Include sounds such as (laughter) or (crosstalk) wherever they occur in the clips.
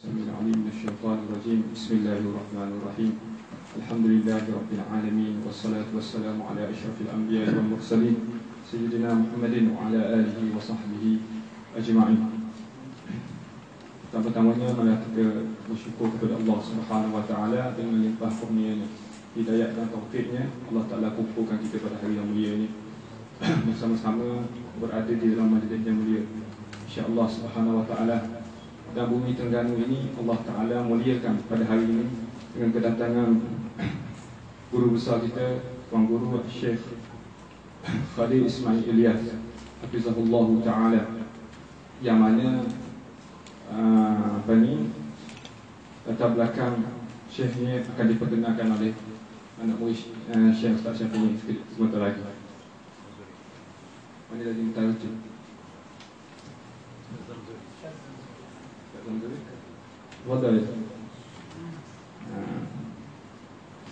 السميع العليم من الشيطان الرجيم بسم الله الرحمن الرحيم الحمد لله رب العالمين والصلاة والسلام على أشرف الأنبياء والمرسلين سيدنا محمد وعلى آله وصحبه أجمعين Pertama-tamanya marilah kita bersyukur kepada Allah Subhanahu Wa Taala dengan limpah kurnianya, hidayat dan taufiknya. Allah Taala kumpulkan kita pada hari yang mulia ini bersama-sama berada di dalam majlis yang mulia. Insya-Allah Subhanahu Wa Taala dan bumi Terengganu ini Allah Taala muliakan pada hari ini dengan kedatangan guru besar kita Tuan Guru Syekh Khalil Ismail Ilyas Hafizahullah Taala yang mana uh, apa ni latar belakang Syekh ni akan diperkenalkan oleh anak murid uh, Syekh Ustaz Syafiq sebentar lagi. Mana lagi minta rujuk? Wadah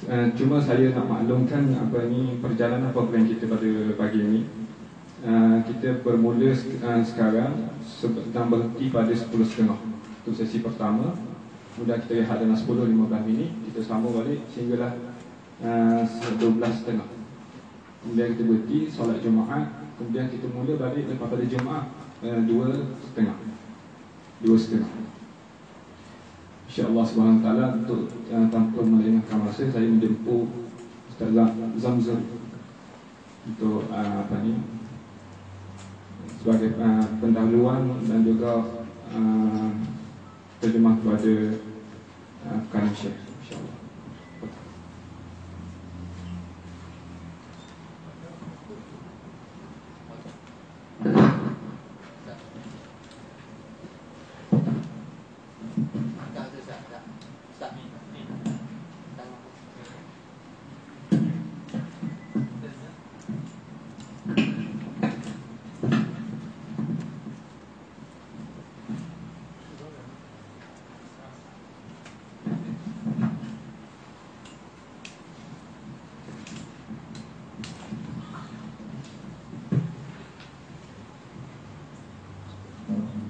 Uh, cuma saya nak maklumkan apa ni perjalanan program kita pada pagi ini. Uh, kita bermula uh, sekarang sedang berhenti pada 10.30 Itu sesi pertama. Kemudian kita rehat dalam 10-15 minit. Kita sambung balik sehinggalah uh, 12.30 Kemudian kita berhenti solat Jumaat. Kemudian kita mula balik lepas pada Jumaat uh, 2.30 2.30 InsyaAllah SWT untuk uh, tanpa melengahkan masa Saya menjemput Ustaz Zamzam Untuk uh, apa ni Sebagai uh, pendahuluan dan juga uh, Terjemah kepada uh, Karim Syekh InsyaAllah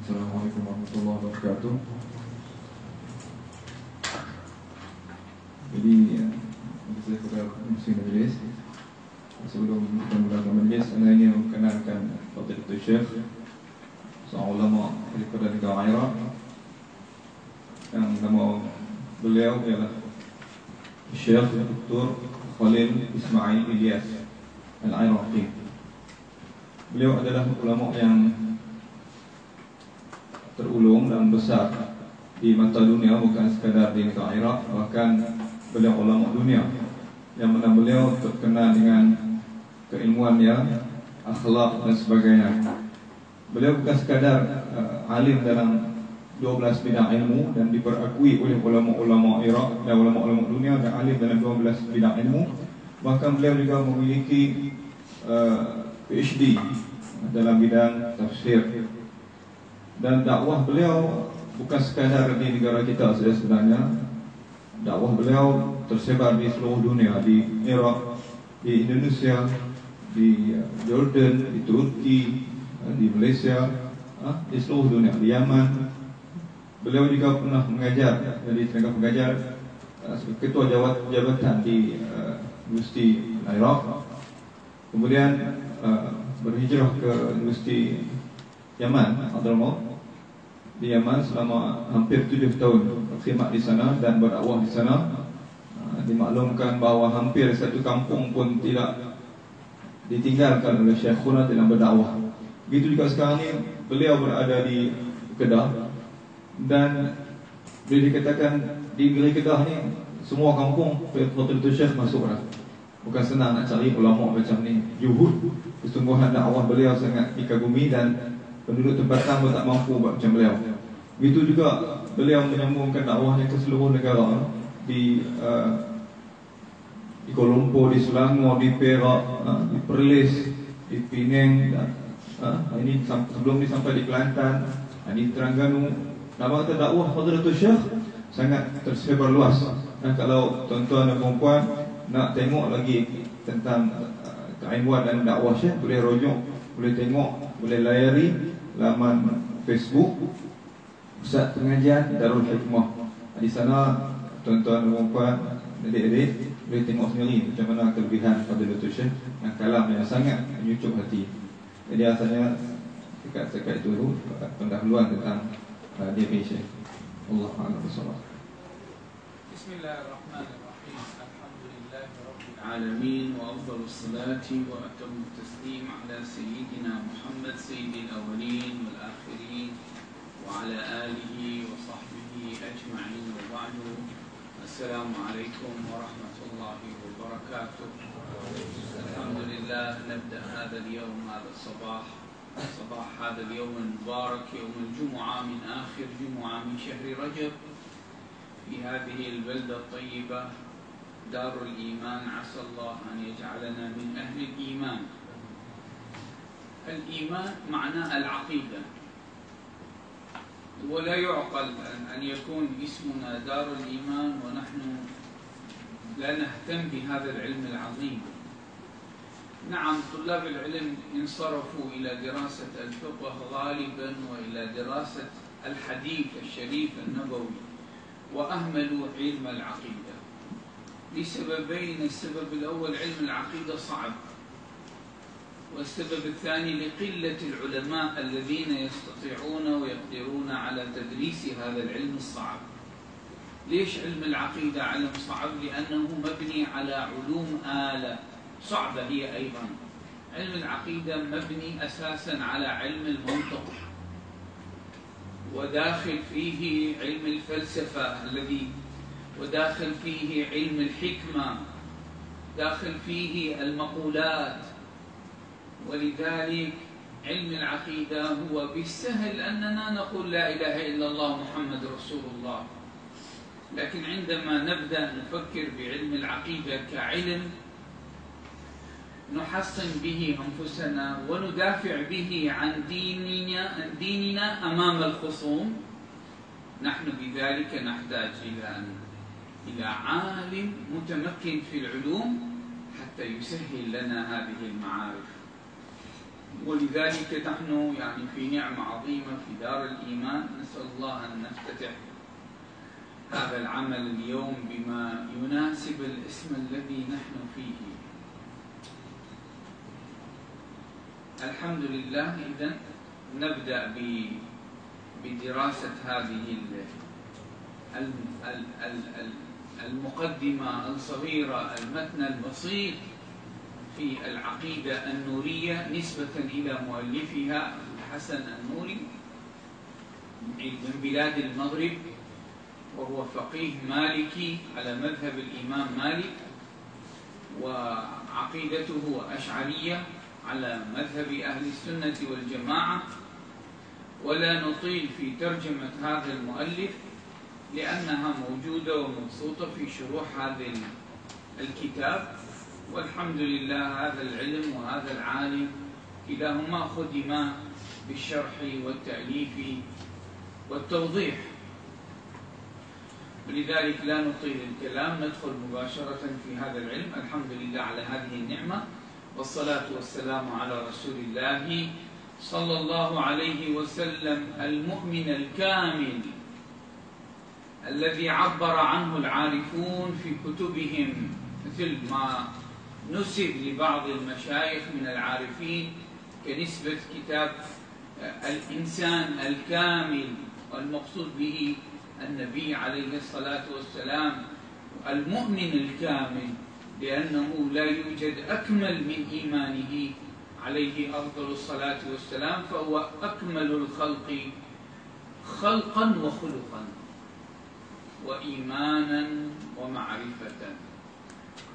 Assalamualaikum warahmatullahi wabarakatuh Jadi Saya kepada Musim Majlis Sebelum kita mulakan majlis Saya ingin mengenalkan Fadil Dr. Syekh Seorang ulama daripada negara Iraq Yang nama beliau ialah Syekh Dr. Khalil Ismail Ilyas Al-Iraqi Beliau adalah ulama yang terulung dan besar di mata dunia bukan sekadar di negara Iraq bahkan beliau ulama dunia. Yang mana beliau terkenal dengan keilmuan yang akhlak dan sebagainya. Beliau bukan sekadar uh, alim dalam 12 bidang ilmu dan diperakui oleh ulama-ulama Iraq dan ulama-ulama dunia dan alim dalam 12 bidang ilmu. Bahkan beliau juga memiliki uh, PhD dalam bidang tafsir. Dan dakwah beliau bukan sekadar di negara kita saja sebenarnya. Dakwah beliau tersebar di seluruh dunia di Iraq di Indonesia di uh, Jordan di Turki uh, di Malaysia uh, di seluruh dunia di Yaman. Beliau juga pernah mengajar jadi tenaga pengajar ketua jabatan di Universiti Iraq. Kemudian berhijrah ke Universiti Yaman Abdul di Yaman selama hampir tujuh tahun berkhidmat di sana dan berdakwah di sana. Ah, dimaklumkan bahawa hampir satu kampung pun tidak ditinggalkan oleh Syekhuna dalam berdakwah. Begitu juga sekarang ni beliau berada di Kedah. Dan boleh dikatakan di negeri Kedah ni semua kampung betul-betul Syekh masuk bukan senang nak cari ulama macam ni juhud kesungguhan dakwah beliau sangat dikagumi dan penduduk tempatan pun tak mampu buat macam beliau. Begitu juga beliau menyambungkan dakwahnya ke seluruh negara di uh, di Kuala Lumpur, di Selangor, di Perak, uh, di Perlis, di Penang dan uh, ini sebelum ni sampai di Kelantan, uh, di Terengganu. Nama kata dakwah Hadratul Syekh sangat tersebar luas. Dan kalau tuan-tuan dan puan nak tengok lagi tentang uh, keilmuan dan dakwah Syekh boleh rujuk, boleh tengok, boleh layari laman Facebook Pusat pengajian Darul Hikmah Di sana tuan-tuan dan puan adik-adik boleh tengok sendiri macam mana kelebihan pada Syekh yang kalam yang sangat menyucuk hati. Jadi asalnya dekat sekat itu pendahuluan tentang uh, dia Syekh. Allah Taala bersama. Bismillahirrahmanirrahim. العالمين وأفضل الصلاة وأتم التسليم على سيدنا محمد سيد الأولين والآخرين وعلى آله وصحبه أجمعين وبعد. السلام عليكم ورحمة الله وبركاته. الحمد لله نبدأ هذا اليوم هذا الصباح. صباح هذا اليوم المبارك يوم الجمعة من آخر جمعة من شهر رجب. في هذه البلدة الطيبة دار الإيمان عسى الله أن يجعلنا من أهل الإيمان. الإيمان معناه العقيدة ولا يعقل أن يكون اسمنا دار الإيمان ونحن لا نهتم بهذا العلم العظيم. نعم طلاب العلم انصرفوا إلى دراسة الفقه غالبا وإلى دراسة الحديث الشريف النبوي وأهملوا علم العقيدة. لسببين السبب الأول علم العقيدة صعب والسبب الثاني لقلة العلماء الذين يستطيعون ويقدرون على تدريس هذا العلم الصعب ليش علم العقيدة علم صعب؟ لأنه مبني على علوم آلة صعبة هي أيضا علم العقيدة مبني أساسا على علم المنطق وداخل فيه علم الفلسفة الذي وداخل فيه علم الحكمة داخل فيه المقولات. ولذلك علم العقيدة هو بالسهل أننا نقول لا إله إلا الله محمد رسول الله. لكن عندما نبدأ نفكر بعلم العقيدة كعلم نحصن به أنفسنا وندافع به عن ديننا, أمام الخصوم نحن بذلك نحتاج إلى إلى عالم متمكن في العلوم حتى يسهل لنا هذه المعارف. ولذلك نحن يعني في نعمة عظيمة في دار الإيمان نسأل الله أن نفتتح هذا العمل اليوم بما يناسب الاسم الذي نحن فيه. الحمد لله. إذا نبدأ بدراسة هذه المقدمة الصغيرة المتن البسيط في العقيدة النورية نسبة إلى مؤلفها الحسن النوري من بلاد المغرب وهو فقيه مالكي على مذهب الإمام مالك وعقيدته أشعرية على مذهب أهل السنة والجماعة. ولا نطيل في ترجمة هذا المؤلف لأنها موجودة ومبسوطة في شروح هذا الكتاب. والحمد لله هذا العلم وهذا العالم كلاهما خدما بالشرح والتأليف والتوضيح. ولذلك لا نطيل الكلام ندخل مباشرة في هذا العلم. الحمد لله على هذه النعمة. والصلاة والسلام على رسول الله صلى الله عليه وسلم المؤمن الكامل. الذي عبر عنه العارفون في كتبهم مثل ما نسب لبعض المشايخ من العارفين كنسبة كتاب الإنسان الكامل والمقصود به النبي عليه الصلاة والسلام المؤمن الكامل لأنه لا يوجد أكمل من إيمانه عليه أفضل الصلاة والسلام فهو أكمل الخلق خلقا وخلقا. وإيمانا ومعرفة.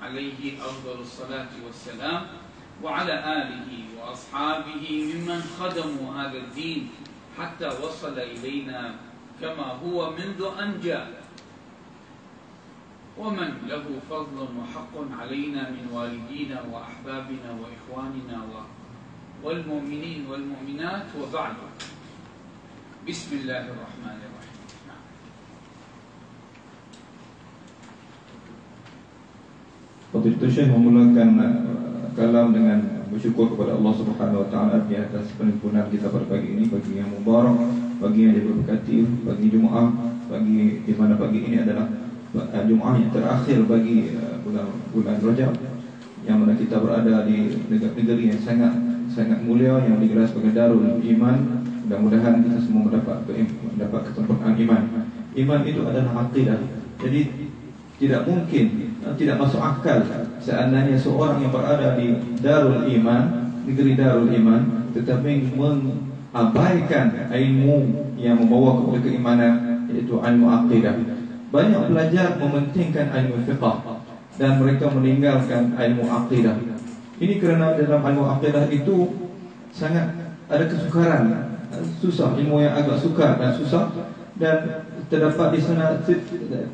عليه أفضل الصلاة والسلام وعلى آله وأصحابه ممن خدموا هذا الدين حتى وصل إلينا كما هو منذ أن جاء. ومن له فضل وحق علينا من والدينا وأحبابنا وإخواننا والمؤمنين والمؤمنات وبعد. بسم الله الرحمن الرحيم. Waktu itu Syekh memulakan uh, kalam dengan bersyukur kepada Allah Subhanahu Wa Taala di atas penimbunan kita pada pagi ini pagi yang mubarak pagi yang diberkati, pagi Jumaat, pagi di mana pagi ini adalah uh, Jumaat yang terakhir bagi uh, bulan bulan Rajab yang mana kita berada di negeri yang sangat sangat mulia yang digelar sebagai Darul Iman. Mudah-mudahan kita semua mendapat mendapat kesempurnaan iman. Iman itu adalah akidah. Jadi tidak mungkin tidak masuk akal seandainya seorang yang berada di Darul Iman, negeri Darul Iman tetapi mengabaikan ilmu yang membawa kepada keimanan iaitu ilmu akidah. Banyak pelajar mementingkan ilmu fiqh dan mereka meninggalkan ilmu akidah. Ini kerana dalam ilmu akidah itu sangat ada kesukaran, susah ilmu yang agak sukar dan susah dan terdapat di sana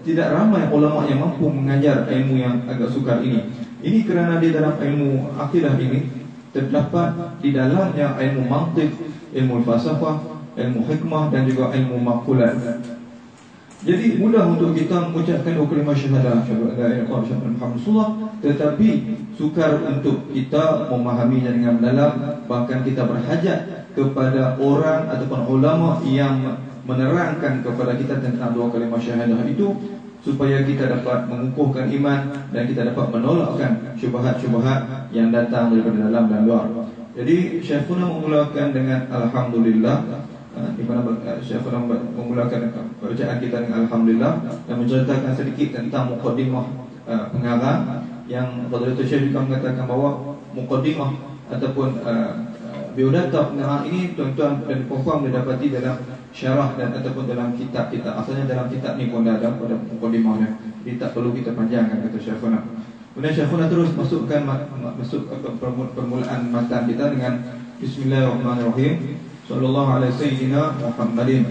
tidak ramai ulama yang mampu mengajar ilmu yang agak sukar ini. Ini kerana di dalam ilmu akidah ini terdapat di dalamnya ilmu mantik, ilmu falsafah, ilmu hikmah dan juga ilmu makulat. Jadi mudah untuk kita mengucapkan dua kalimah syahadah syahadah Allah syahadah Muhammad tetapi sukar untuk kita memahaminya dengan dalam bahkan kita berhajat kepada orang ataupun ulama yang menerangkan kepada kita tentang dua kalimah syahadah itu supaya kita dapat mengukuhkan iman dan kita dapat menolakkan syubhat-syubhat yang datang daripada dalam dan luar. Jadi Syekhuna memulakan dengan alhamdulillah Ah, di mana ah, Syekh Fadam memulakan bacaan kita dengan Alhamdulillah dan menceritakan sedikit tentang mukadimah uh, pengarang yang Fadlatul Syekh juga mengatakan bahawa mukadimah ataupun uh, biodata pengarang ini tuan-tuan dan puan-puan boleh dapati dalam syarah dan ataupun dalam kitab kita. Asalnya dalam kitab ni pun ada pada mukadimahnya jadi tak perlu kita panjangkan kata Fadam Kemudian Fadam terus masukkan masuk permulaan matan kita dengan Bismillahirrahmanirrahim. Sallallahu alaihi sayyidina Muhammadin.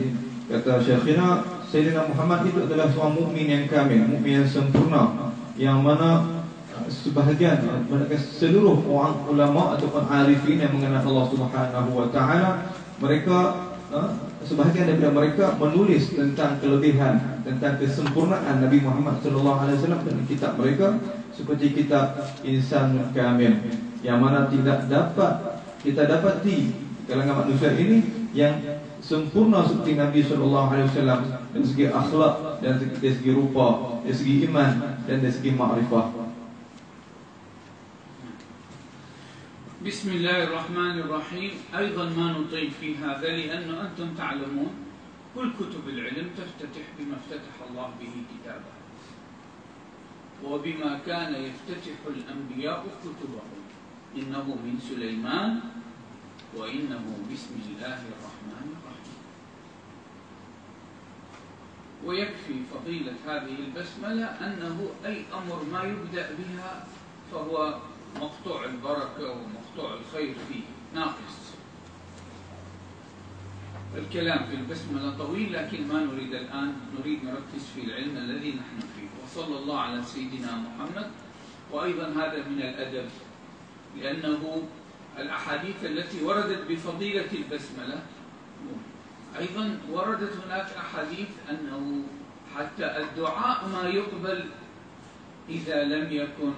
Kata Syekhina, Sayyidina Muhammad itu adalah seorang mukmin yang kamil, mukmin yang sempurna yang mana sebahagian mereka seluruh orang ulama ataupun arifin yang mengenal Allah Subhanahu wa taala mereka uh, sebahagian daripada mereka menulis tentang kelebihan tentang kesempurnaan Nabi Muhammad sallallahu alaihi wasallam dalam kitab mereka seperti kitab Insan Kamil yang mana tidak dapat kita dapati kalangan manusia ini yang sempurna seperti Nabi sallallahu alaihi wasallam dari segi akhlak dan dari segi rupa, dari segi iman dan dari segi makrifah. بسم الله الرحمن الرحيم. أيضا ما نطيل في هذا لأنه أنتم تعلمون كل كتب العلم تفتتح بما افتتح الله به كتابه وبما كان يفتتح الأنبياء كتبهم. إنه من سليمان وإنه بسم الله الرحمن الرحيم. ويكفي فضيلة هذه البسملة أنه أي أمر ما يبدأ بها فهو مقطوع البركة ومقطوع الخير فيه. ناقص. الكلام في البسملة طويل لكن ما نريد الآن. نريد نركز في العلم الذي نحن فيه. وصلى الله على سيدنا محمد. وأيضا هذا من الأدب لأنه الأحاديث التي وردت بفضيلة البسملة أيضا وردت هناك أحاديث أنه حتى الدعاء ما يقبل إذا لم يكن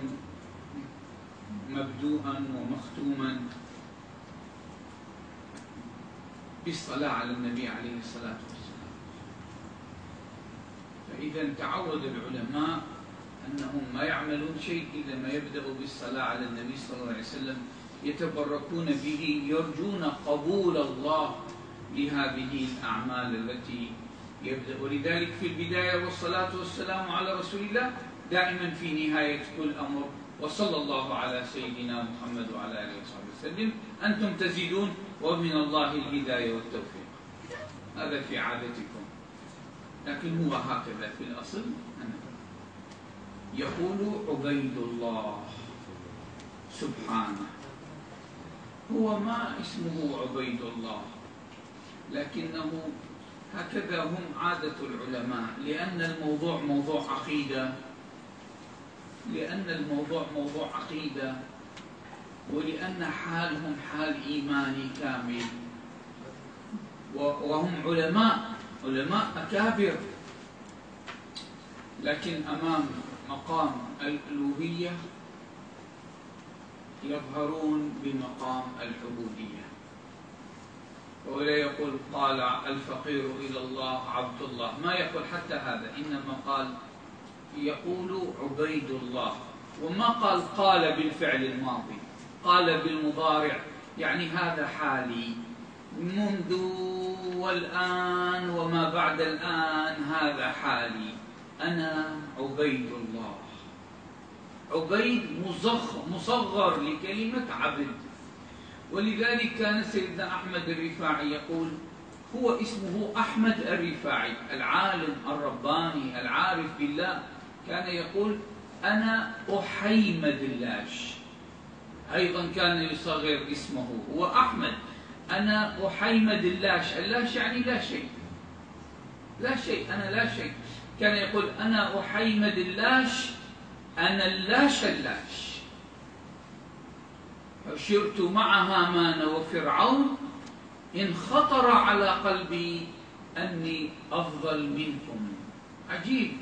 مبدوءا ومختوما. بالصلاة على النبي عليه الصلاة والسلام. فإذا تعود العلماء أنهم ما يعملون شيء إذا ما يبدأوا بالصلاة على النبي صلى الله عليه وسلم يتبركون به يرجون قبول الله لهذه الأعمال التي يبدأ. ولذلك في البداية والصلاة والسلام على رسول الله دائما في نهاية كل أمر. وصلى الله على سيدنا محمد وعلى آله وصحبه وسلم. أنتم تزيدون ومن الله الهداية والتوفيق. هذا في عادتكم. لكن هو هكذا في الأصل. يقول عبيد الله سبحانه. هو ما اسمه عبيد الله لكنه هكذا هم عادة العلماء لأن الموضوع موضوع عقيدة لأن الموضوع موضوع عقيدة ولأن حالهم حال إيماني كامل. وهم علماء علماء أكابر. لكن أمام مقام الألوهية يظهرون بمقام العبودية. ولا يقول قال الفقير إلى الله عبد الله. ما يقول حتى هذا إنما قال يقول عبيد الله وما قال قال بالفعل الماضي قال بالمضارع. يعني هذا حالي منذ والآن وما بعد الآن هذا حالي. أنا عبيد الله عبيد مصغر لكلمة عبد. ولذلك كان سيدنا أحمد الرفاعي يقول هو اسمه أحمد الرفاعي العالم الرباني العارف بالله. كان يقول أنا أحيمد اللاش أيضا كان يصغر اسمه هو أحمد. أنا أحيمد اللاش اللاش يعني لا شيء. لا شيء أنا لا شيء. كان يقول أنا أحيمد اللاش أنا اللاش اللاش. عشرت مع هامان وفرعون. إن خطر على قلبي أني أفضل منكم. عجيب.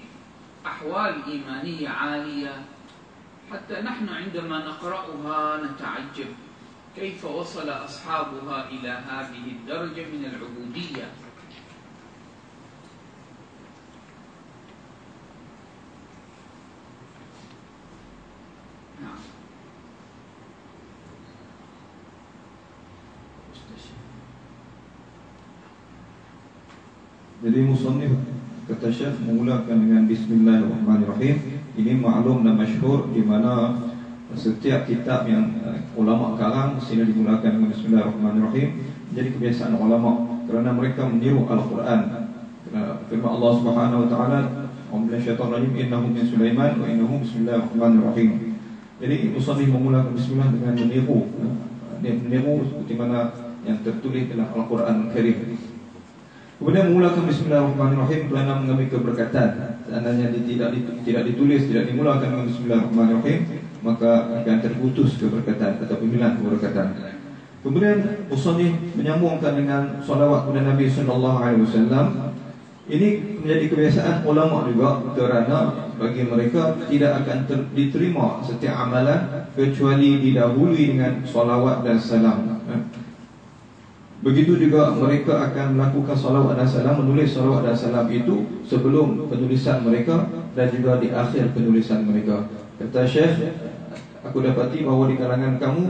أحوال إيمانية عالية. حتى نحن عندما نقرأها نتعجب. كيف وصل أصحابها إلى هذه الدرجة من العبودية؟ نعم. musannif kata Syekh memulakan dengan Bismillahirrahmanirrahim. Ini maklum dan masyhur di mana setiap kitab yang uh, ulama karang mesti dimulakan dengan Bismillahirrahmanirrahim. Jadi kebiasaan ulama kerana mereka meniru Al-Quran. Firman Allah Subhanahu Wa Taala, "Om syaitan rajim innahu min Sulaiman wa innahu Bismillahirrahmanirrahim." Jadi musannif memulakan Bismillah dengan meniru, uh, meniru seperti mana yang tertulis dalam Al-Quran Karim. Kemudian mulakan Bismillahirrahmanirrahim kerana mengambil keberkatan. Seandainya tidak tidak ditulis, tidak dimulakan dengan Bismillahirrahmanirrahim, maka akan terputus keberkatan atau pemilihan keberkatan. Kemudian Usani menyambungkan dengan salawat kepada Nabi sallallahu alaihi wasallam. Ini menjadi kebiasaan ulama juga kerana bagi mereka tidak akan ter, diterima setiap amalan kecuali didahului dengan salawat dan salam. Begitu juga mereka akan melakukan salawat dan salam Menulis salawat dan salam itu Sebelum penulisan mereka Dan juga di akhir penulisan mereka. Kata Syekh Aku dapati bahawa di kalangan kamu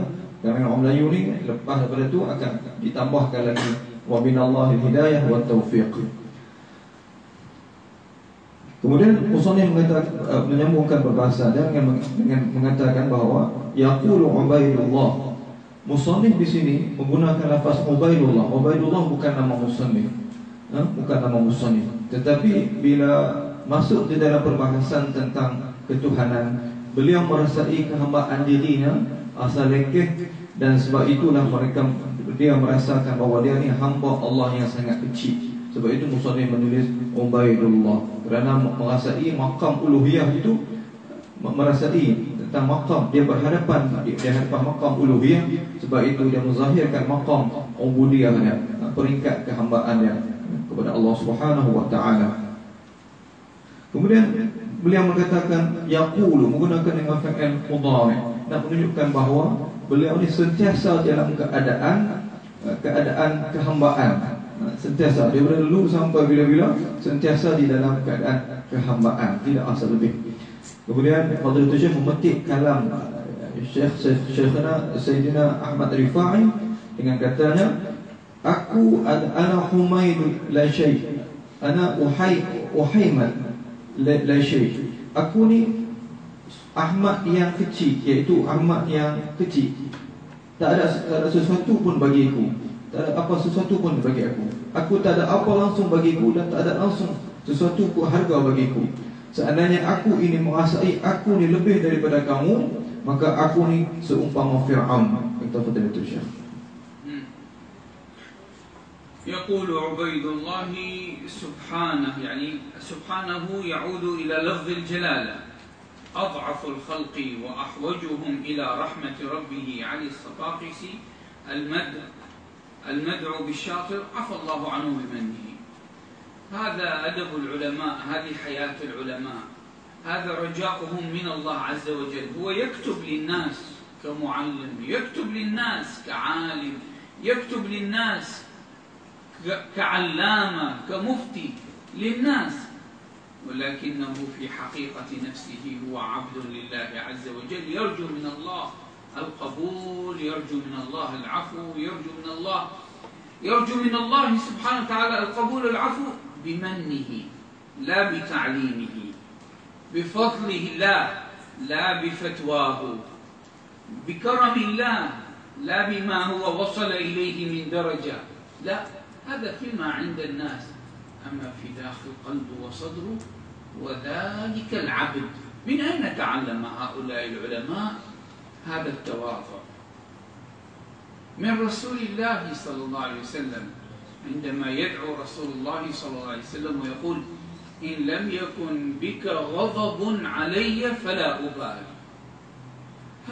Kalangan orang Melayu ni Lepas daripada itu akan ditambahkan lagi. Wabinallahi hidayah wa taufiq. Kemudian Musanni mengatakan uh, menyambungkan berbahasa dengan, dengan mengatakan bahawa yaqulu ubaidullah Musannif di sini menggunakan lafaz Ubaidullah. Ubaidullah bukan nama musannif. Ha? bukan nama musannif. Tetapi bila masuk di dalam perbahasan tentang ketuhanan, beliau merasai kehambaan dirinya asal lekeh dan sebab itulah mereka dia merasakan bahawa dia ni hamba Allah yang sangat kecil. Sebab itu musannif menulis Ubaidullah kerana merasai makam uluhiyah itu merasai tentang makam dia berhadapan di, hadapan makam uluhiyah. Sebab itu dia menzahirkan makam ubudiyah dia peringkat kehambaan dia kepada Allah Subhanahu wa taala. Kemudian beliau mengatakan yaqulu menggunakan dengan fi'il mudhari. Nak menunjukkan bahawa beliau ni sentiasa dalam keadaan keadaan kehambaan. Sentiasa. Daripada dulu sampai bila-bila sentiasa di dalam keadaan kehambaan. Tidak asal lebih Kemudian Fadil Syekh memetik kalam eh, Syekh Syekhna Sayyidina Ahmad Rifai dengan katanya aku ana humaid la syai ana uhai uhaimat la, la syai aku ni Ahmad yang kecil iaitu Ahmad yang kecil. Tak ada, tak ada sesuatu pun bagi aku. Tak ada apa sesuatu pun bagi aku. Aku tak ada apa langsung bagiku dan tak ada langsung sesuatu pun harga bagiku Seandainya aku ini mengasai aku ni lebih daripada kamu Maka aku ni seumpama Fir'aun Kita pada itu Syekh يقول عبيد الله سبحانه يعني سبحانه يعود إلى لفظ الجلالة أضعف الخلق وأحوجهم إلى رحمة ربه علي الصفاقسي المدع المدعو بالشاطر عفى الله عنه بمنه هذا أدب العلماء هذه حياة العلماء. هذا رجاؤهم من الله عز وجل. هو يكتب للناس كمعلم يكتب للناس كعالم يكتب للناس كعلامة كمفتي للناس. ولكنه في حقيقة نفسه هو عبد لله عز وجل. يرجو من الله القبول يرجو من الله العفو يرجو من الله يرجو من الله سبحانه وتعالى القبول العفو بمنه لا بتعليمه. بفضله لا لا بفتواه. بكرم الله لا بما هو وصل إليه من درجة. لا هذا فيما عند الناس. أما في داخل قلبه وصدره وذلك العبد. من أين تعلم هؤلاء العلماء هذا التواضع؟ من رسول الله صلى الله عليه وسلم. عندما يدعو رسول الله صلى الله عليه وسلم ويقول إن لم يكن بك غضب علي فلا أبالي.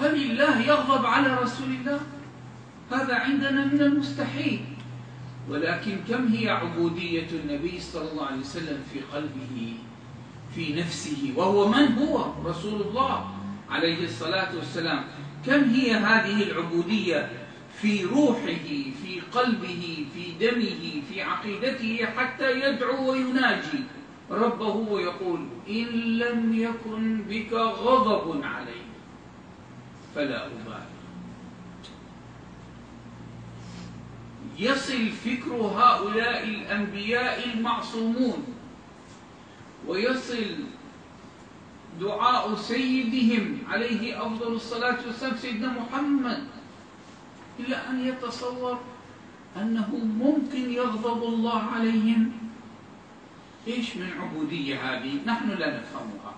هل الله يغضب على رسول الله؟ هذا عندنا من المستحيل. ولكن كم هي عبودية النبي صلى الله عليه وسلم في قلبه في نفسه؟ وهو من هو؟ رسول الله عليه الصلاة والسلام. كم هي هذه العبودية في روحه في قلبه في دمه في عقيدته حتى يدعو ويناجي. ربه ويقول إن لم يكن بك غضب علي فلا أبالي. يصل فكر هؤلاء الأنبياء المعصومون ويصل دعاء سيدهم عليه أفضل الصلاة والسلام سيدنا محمد. إلى أن يتصور أنه ممكن يغضب الله عليهم. إيش من عبودية هذه؟ نحن لا نفهمها.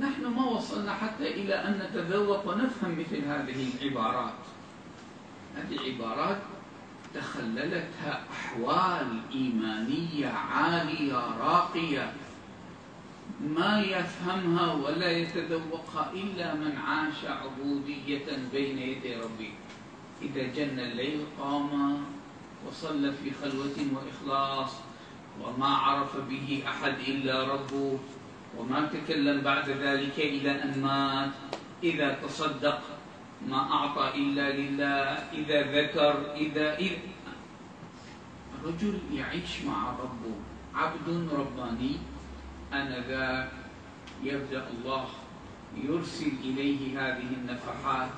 نحن ما وصلنا حتى إلى أن نتذوق ونفهم مثل هذه العبارات. هذه عبارات تخللتها أحوال إيمانية عالية راقية. ما يفهمها ولا يتذوقها إلا من عاش عبودية بين يدي ربه إذا جن الليل قام وصلى في خلوة وإخلاص وما عرف به أحد إلا ربه وما تكلم بعد ذلك إلى أن مات. إذا تصدق ما أعطى إلا لله إذا ذكر إذا إذا الرجل يعيش مع ربه عبد رباني آنذاك يبدأ الله يرسل إليه هذه النفحات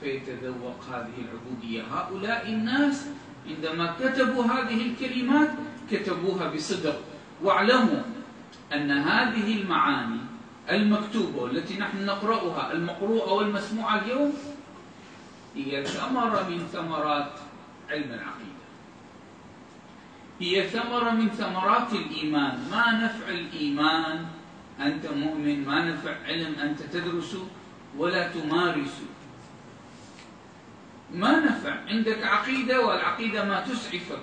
فيتذوق هذه العبودية. هؤلاء الناس عندما كتبوا هذه الكلمات كتبوها بصدق. واعلموا أن هذه المعاني المكتوبة التي نحن نقرأها المقروءة والمسموعة اليوم هي ثمرة من ثمرات علم العقيدة هي ثمرة من ثمرات الإيمان. ما نفع الإيمان؟ أنت مؤمن ما نفع علم أنت تدرس ولا تمارس ما نفع؟ عندك عقيدة والعقيدة ما تسعفك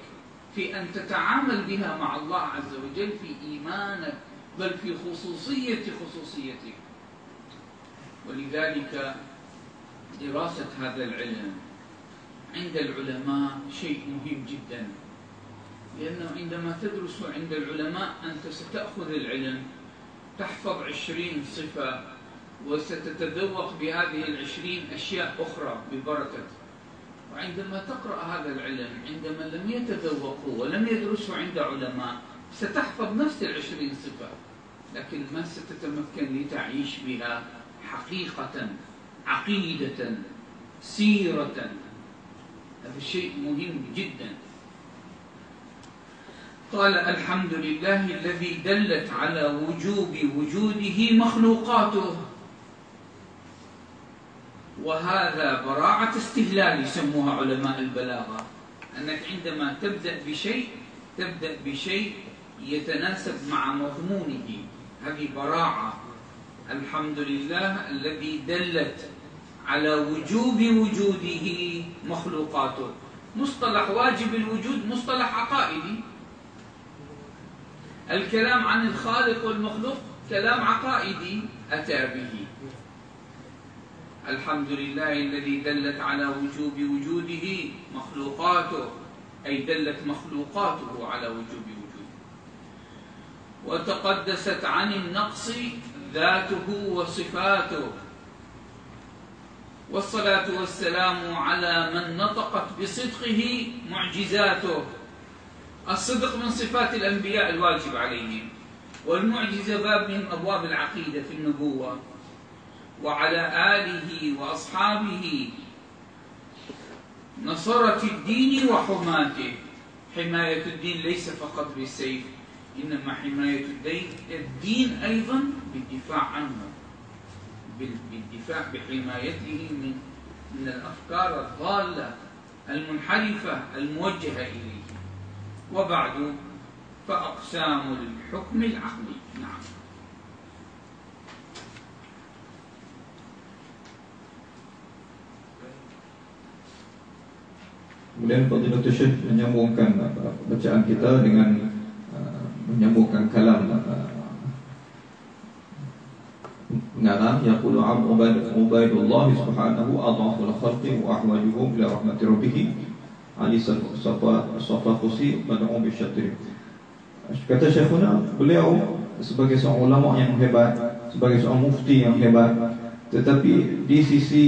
في أن تتعامل بها مع الله عز وجل في إيمانك بل في خصوصية خصوصيتك. ولذلك دراسة هذا العلم عند العلماء شيء مهم جدا. لأنه عندما تدرس عند العلماء أنت ستأخذ العلم تحفظ عشرين صفة وستتذوق بهذه العشرين أشياء أخرى ببركة. وعندما تقرأ هذا العلم عندما لم يتذوقوا ولم يدرسوا عند علماء ستحفظ نفس العشرين صفة لكن ما ستتمكن لتعيش بها حقيقة عقيدة سيرة. هذا شيء مهم جدا. قال الحمد لله الذي دلت على وجوب وجوده مخلوقاته. وهذا براعة استهلال يسموها علماء البلاغة. أنك عندما تبدأ بشيء تبدأ بشيء يتناسب مع مضمونه. هذه براعة. الحمد لله الذي دلت على وجوب وجوده مخلوقاته. مصطلح واجب الوجود مصطلح عقائدي. الكلام عن الخالق والمخلوق كلام عقائدي أتى به الحمد لله الذي دلت على وجوب وجوده مخلوقاته أي دلت مخلوقاته على وجوب وجوده. وتقدست عن النقص ذاته وصفاته. والصلاة والسلام على من نطقت بصدقه معجزاته. الصدق من صفات الأنبياء الواجب عليهم والمعجزة باب من أبواب العقيدة في النبوة. وعلى آله وأصحابه نصرة الدين وحماته حماية الدين ليس فقط بالسيف إنما حماية الدين أيضا بالدفاع عنه بالدفاع بحمايته من من الأفكار الضالة المنحرفة الموجهة إليه. وبعد فأقسام الحكم العقلي نعم Kemudian Fadilatul Syekh menyambungkan bacaan kita dengan uh, menyambungkan kalam uh, mengarang yaqulu Ubaid Ubaidullah subhanahu adhaful khalqi wa ahwajuhum ila rahmati rabbih ali safa safa khusi bad'u bi syatri kata syekhuna beliau sebagai seorang ulama yang hebat sebagai seorang mufti yang hebat tetapi di sisi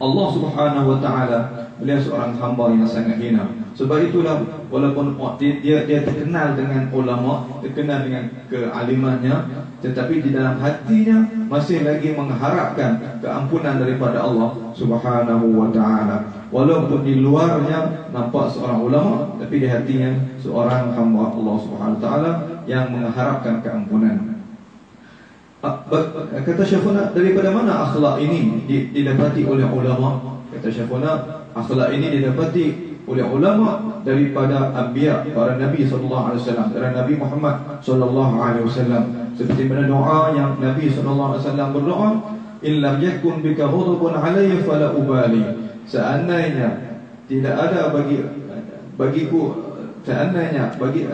Allah Subhanahu wa taala beliau seorang hamba yang sangat hina. Sebab itulah walaupun dia dia terkenal dengan ulama, terkenal dengan kealimannya, tetapi di dalam hatinya masih lagi mengharapkan keampunan daripada Allah Subhanahu wa taala. Walaupun di luarnya nampak seorang ulama, tapi di hatinya seorang hamba Allah Subhanahu wa taala yang mengharapkan keampunan. Kata Syekhuna daripada mana akhlak ini didapati oleh ulama? Kata Syekhuna akhlak ini didapati oleh ulama daripada anbiya para nabi sallallahu alaihi wasallam dari Nabi Muhammad sallallahu alaihi wasallam seperti mana doa yang Nabi sallallahu alaihi wasallam berdoa illam yakun bika ghadabun alayya fala ubali seandainya tidak ada bagi bagiku seandainya bagi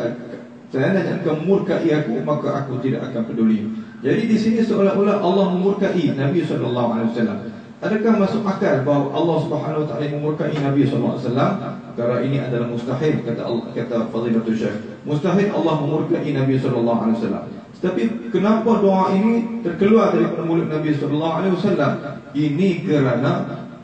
seandainya murkai aku maka aku tidak akan peduli jadi di sini seolah-olah Allah memurkai Nabi sallallahu alaihi wasallam Adakah masuk akal bahawa Allah Subhanahu Wa Taala memurkai Nabi Sallallahu Alaihi Wasallam? Karena ini adalah mustahil kata Allah kata Fadilatul Syekh. Mustahil Allah memurkai Nabi Sallallahu Alaihi Wasallam. Tetapi kenapa doa ini terkeluar dari mulut Nabi Sallallahu Alaihi Wasallam? Ini kerana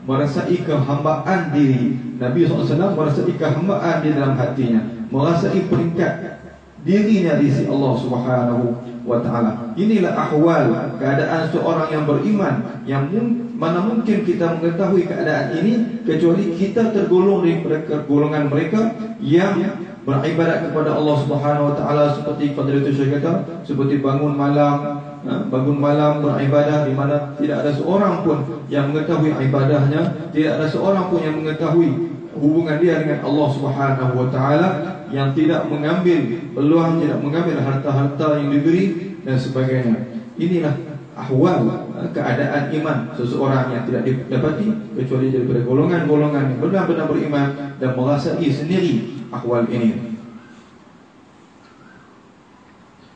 merasai kehambaan diri Nabi SAW merasai kehambaan di dalam hatinya merasai peringkat dirinya di sisi Allah Subhanahu wa taala. Inilah ahwal keadaan seorang yang beriman yang mana mungkin kita mengetahui keadaan ini kecuali kita tergolong mereka golongan mereka yang beribadat kepada Allah Subhanahu wa taala seperti Fadilatu Syekh kata seperti bangun malam ha, bangun malam beribadah di mana tidak ada seorang pun yang mengetahui ibadahnya tidak ada seorang pun yang mengetahui hubungan dia dengan Allah Subhanahu wa taala yang tidak mengambil peluang tidak mengambil harta-harta yang diberi dan sebagainya. Inilah ahwal keadaan iman seseorang yang tidak didapati kecuali daripada golongan-golongan yang benar-benar beriman dan merasai sendiri ahwal ini.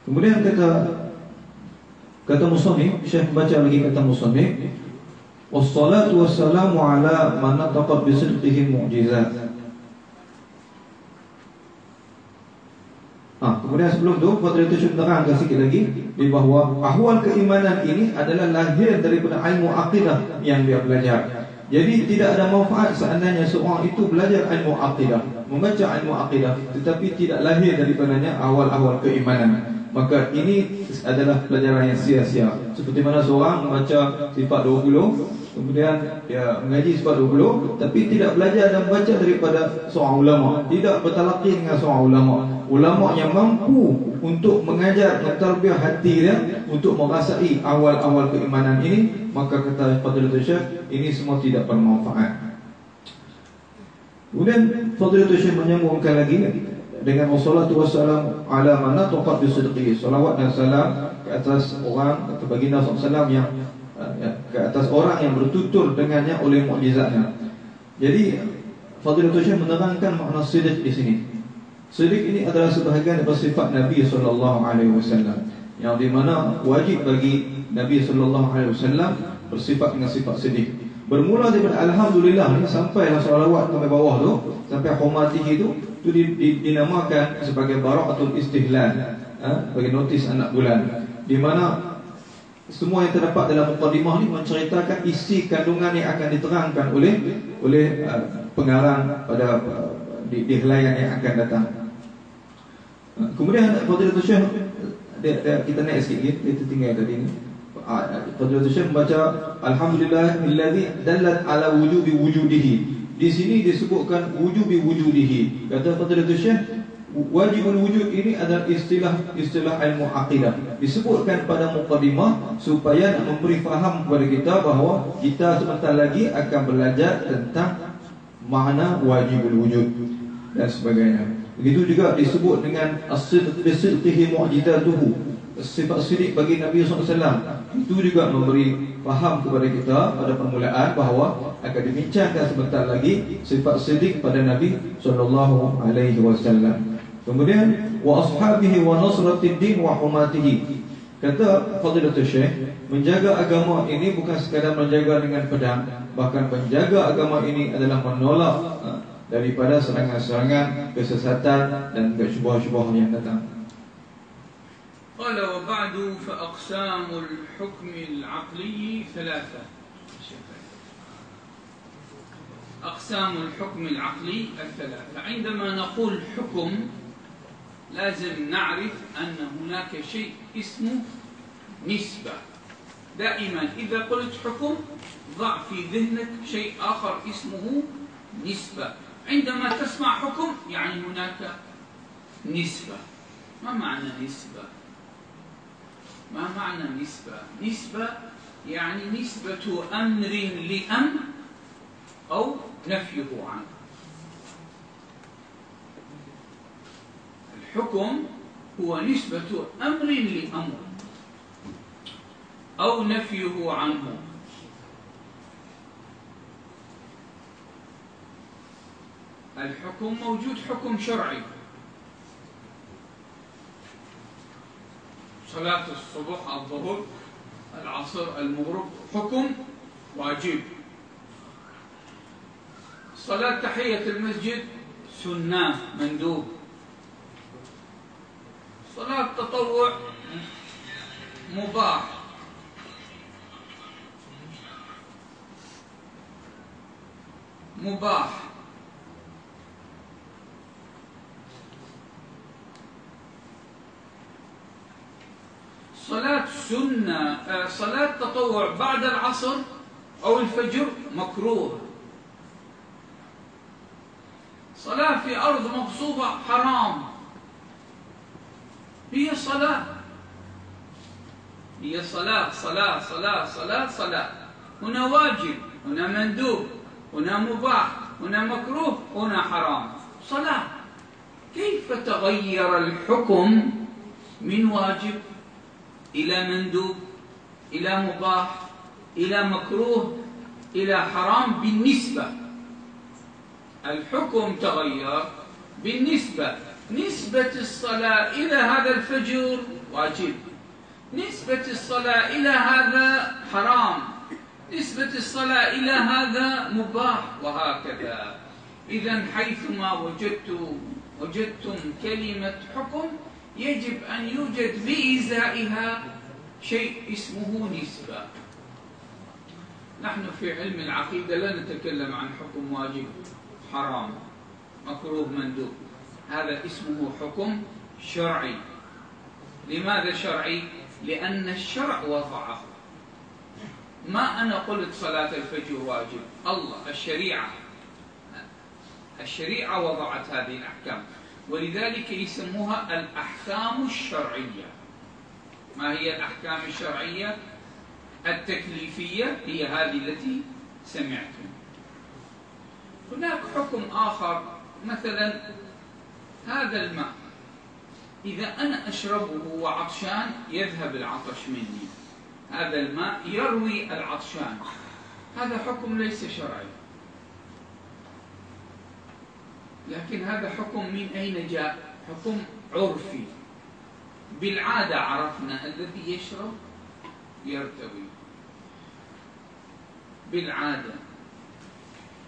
Kemudian kata kata musannif, Syekh baca lagi kata musannif, "Wassalatu wassalamu ala man nataqat bi sidqihi mu'jizat." Ha, kemudian sebelum tu Fadlilatul Syekh menerangkan sikit lagi di bahawa ahwal keimanan ini adalah lahir daripada ilmu akidah yang dia belajar. Jadi tidak ada manfaat seandainya seorang itu belajar ilmu akidah, membaca ilmu akidah tetapi tidak lahir daripadanya awal-awal keimanan. Maka ini adalah pelajaran yang sia-sia. Seperti mana seorang membaca sifat 20 Kemudian dia mengaji sifat 20 Tapi tidak belajar dan baca daripada seorang ulama. Tidak bertalaki dengan seorang ulama. Ulama yang mampu untuk mengajar mentarbiah hati dia untuk merasai awal-awal keimanan ini maka kata Fadilatul Syekh ini semua tidak bermanfaat. Kemudian Fadilatul Syekh menyambungkan lagi dengan wassalatu wassalam ala mana tuqat bisidqi salawat dan salam ke atas orang atau baginda SAW yang ya, ke atas orang yang bertutur dengannya oleh mukjizatnya jadi Fadilatul Syekh menerangkan makna sidq di sini Sidik ini adalah sebahagian daripada sifat Nabi sallallahu alaihi wasallam yang di mana wajib bagi Nabi sallallahu alaihi wasallam bersifat dengan sifat sidik. Bermula daripada alhamdulillah ni sampai lah selawat sampai bawah tu, sampai hormati itu tu dinamakan sebagai barakatul istihlal, ha? bagi notis anak bulan. Di mana semua yang terdapat dalam mukadimah ni menceritakan isi kandungan yang akan diterangkan oleh oleh uh, pengarang pada uh, di, di helaian yang akan datang. Uh, kemudian Fadilatul Syekh dia, dia, kita naik sikit lagi kita tinggal tadi ni. Uh, Fadilatul Syekh membaca alhamdulillah alladzi dallat ala wujubi wujudihi. Di sini disebutkan wujubi wujudihi. Kata Fadilatul Syekh wajibul wujud ini adalah istilah istilah ilmu akidah disebutkan pada mukadimah supaya nak memberi faham kepada kita bahawa kita sebentar lagi akan belajar tentang makna wajibul wujud dan sebagainya. Begitu juga disebut dengan as-sidqihi mu'jizatuhu sifat sidik bagi Nabi SAW itu juga memberi faham kepada kita pada permulaan bahawa akan dibincangkan sebentar lagi sifat sidik pada Nabi SAW Kemudian wa ashabihi wa nasratid din wa humatihi. Kata Fadilatul Syekh, menjaga agama ini bukan sekadar menjaga dengan pedang, bahkan menjaga agama ini adalah menolak ha, daripada serangan-serangan kesesatan dan syubhat-syubhat yang datang. قال وبعد فأقسام الحكم العقلي ثلاثة أقسام الحكم العقلي الثلاثة عندما نقول حكم لازم نعرف أن هناك شيء اسمه نسبة. دائما إذا قلت حكم ضع في ذهنك شيء آخر اسمه نسبة. عندما تسمع حكم يعني هناك نسبة. ما معنى نسبة؟ ما معنى نسبة؟ نسبة يعني نسبة أمر لأمر أو نفيه عنه. الحكم هو نسبة أمر لأمر أو نفيه عنه. الحكم موجود حكم شرعي. صلاة الصبح الظهر العصر المغرب حكم واجب. صلاة تحية المسجد سنة مندوب. صلاة تطوع مباح. مباح. صلاة سنة آه، صلاة تطوع بعد العصر أو الفجر مكروه. صلاة في أرض مغصوبة حرام. هي صلاة. هي صلاة صلاة صلاة صلاة صلاة. هنا واجب هنا مندوب هنا مباح هنا مكروه هنا حرام. صلاة. كيف تغير الحكم من واجب إلى مندوب إلى مباح إلى مكروه إلى حرام؟ بالنسبة. الحكم تغير بالنسبة. نسبة الصلاة إلى هذا الفجر واجب. نسبة الصلاة إلى هذا حرام. نسبة الصلاة إلى هذا مباح. وهكذا. إذا حيثما وجدت وجدتم كلمة حكم يجب أن يوجد بإزائها شيء اسمه نسبة. نحن في علم العقيدة لا نتكلم عن حكم واجب حرام مكروه مندوب. هذا اسمه حكم شرعي. لماذا شرعي؟ لأن الشرع وضعه. ما أنا قلت صلاة الفجر واجب. الله الشريعة. الشريعة وضعت هذه الأحكام. ولذلك يسموها الأحكام الشرعية. ما هي الأحكام الشرعية؟ التكليفية هي هذه التي سمعتم. هناك حكم آخر مثلا هذا الماء إذا أنا أشربه وعطشان يذهب العطش مني. هذا الماء يروي العطشان. هذا حكم ليس شرعي. لكن هذا حكم من أين جاء؟ حكم عرفي. بالعادة عرفنا الذي يشرب يرتوي. بالعادة.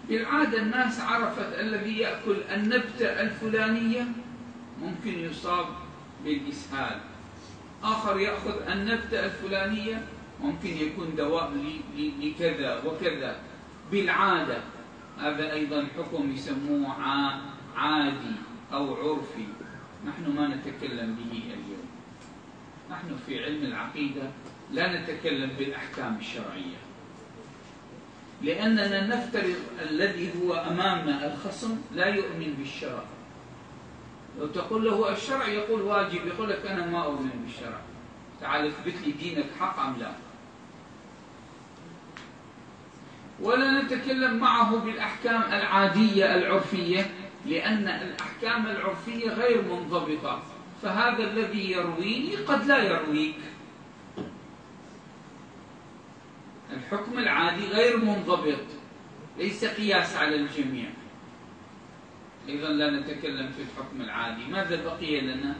بالعادة الناس عرفت الذي يأكل النبتة الفلانية؟ ممكن يصاب بالإسهال. آخر يأخذ النبتة الفلانية؟ ممكن يكون دواء لكذا وكذا. بالعادة هذا أيضا حكم يسموه عادي أو عرفي. نحن ما نتكلم به اليوم. نحن في علم العقيدة لا نتكلم بالأحكام الشرعية. لأننا نفترض الذي هو أمامنا الخصم لا يؤمن بالشرع. لو تقول له الشرع يقول واجب يقول لك أنا ما أؤمن بالشرع. تعال اثبت لي دينك حق أم لا. ولا نتكلم معه بالأحكام العادية العرفية لأن الأحكام العرفية غير منضبطة. فهذا الذي يرويني قد لا يرويك. الحكم العادي غير منضبط. ليس قياس على الجميع. أيضا لا نتكلم في الحكم العادي. ماذا بقي لنا؟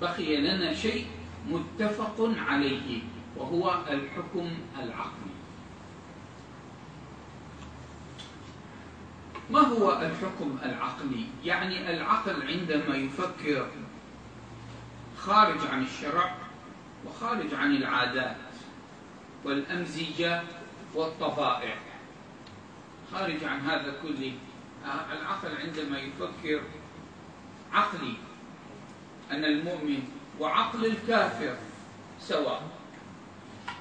بقي لنا شيء متفق عليه وهو الحكم العقلي. ما هو الحكم العقلي؟ يعني العقل عندما يفكر خارج عن الشرع وخارج عن العادات. والأمزجة والطبائع. خارج عن هذا كله العقل عندما يفكر عقلي أن المؤمن وعقل الكافر سواء.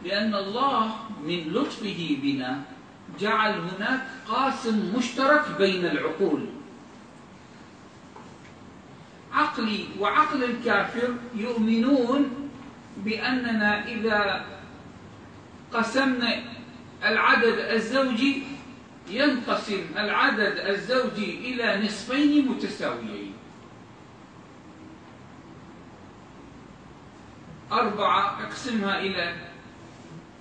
لأن الله من لطفه بنا جعل هناك قاسم مشترك بين العقول. عقلي وعقل الكافر يؤمنون بأننا إذا قسمنا العدد الزوجي ينقسم العدد الزوجي إلى نصفين متساويين. أربعة أقسمها إلى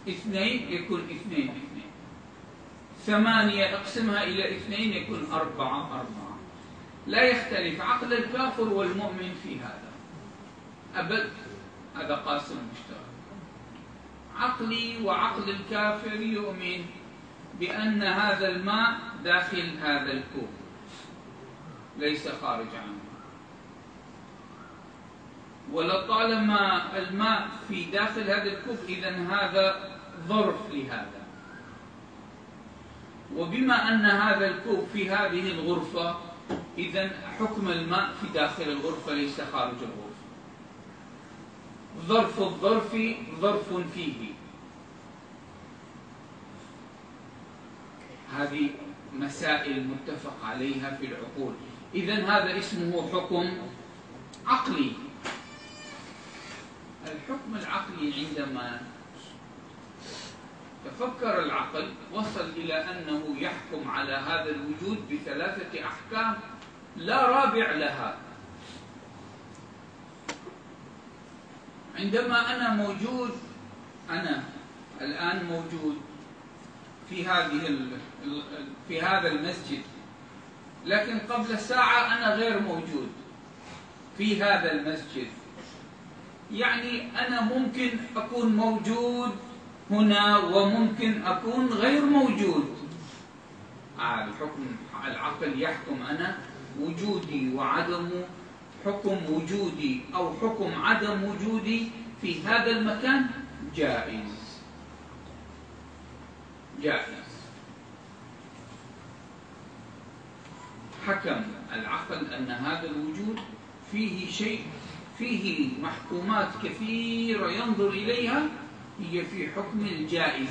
اثنين يكون اثنين اثنين. ثمانية أقسمها إلى اثنين يكون أربعة أربعة. لا يختلف عقل الكافر والمؤمن في هذا. أبد؟ هذا قاسم مشترك. عقلي وعقل الكافر يؤمن بأن هذا الماء داخل هذا الكوب. ليس خارج عنه. ولطالما الماء في داخل هذا الكوب إذا هذا ظرف لهذا. وبما أن هذا الكوب في هذه الغرفة إذا حكم الماء في داخل الغرفة ليس خارج الغرفة. ظرف الظرف ظرف فيه. هذه مسائل متفق عليها في العقول. إذا هذا اسمه حكم عقلي. الحكم العقلي عندما تفكر العقل وصل إلى أنه يحكم على هذا الوجود بثلاثة أحكام لا رابع لها. عندما أنا موجود أنا الآن موجود في هذه في هذا المسجد. لكن قبل ساعة أنا غير موجود في هذا المسجد. يعني أنا ممكن أكون موجود هنا وممكن أكون غير موجود. آه، الحكم العقل يحكم أنا وجودي وعدمه حكم وجودي أو حكم عدم وجودي في هذا المكان؟ جائز. جائز. حكم العقل أن هذا الوجود فيه شيء فيه محكومات كثيرة ينظر إليها هي في حكم الجائز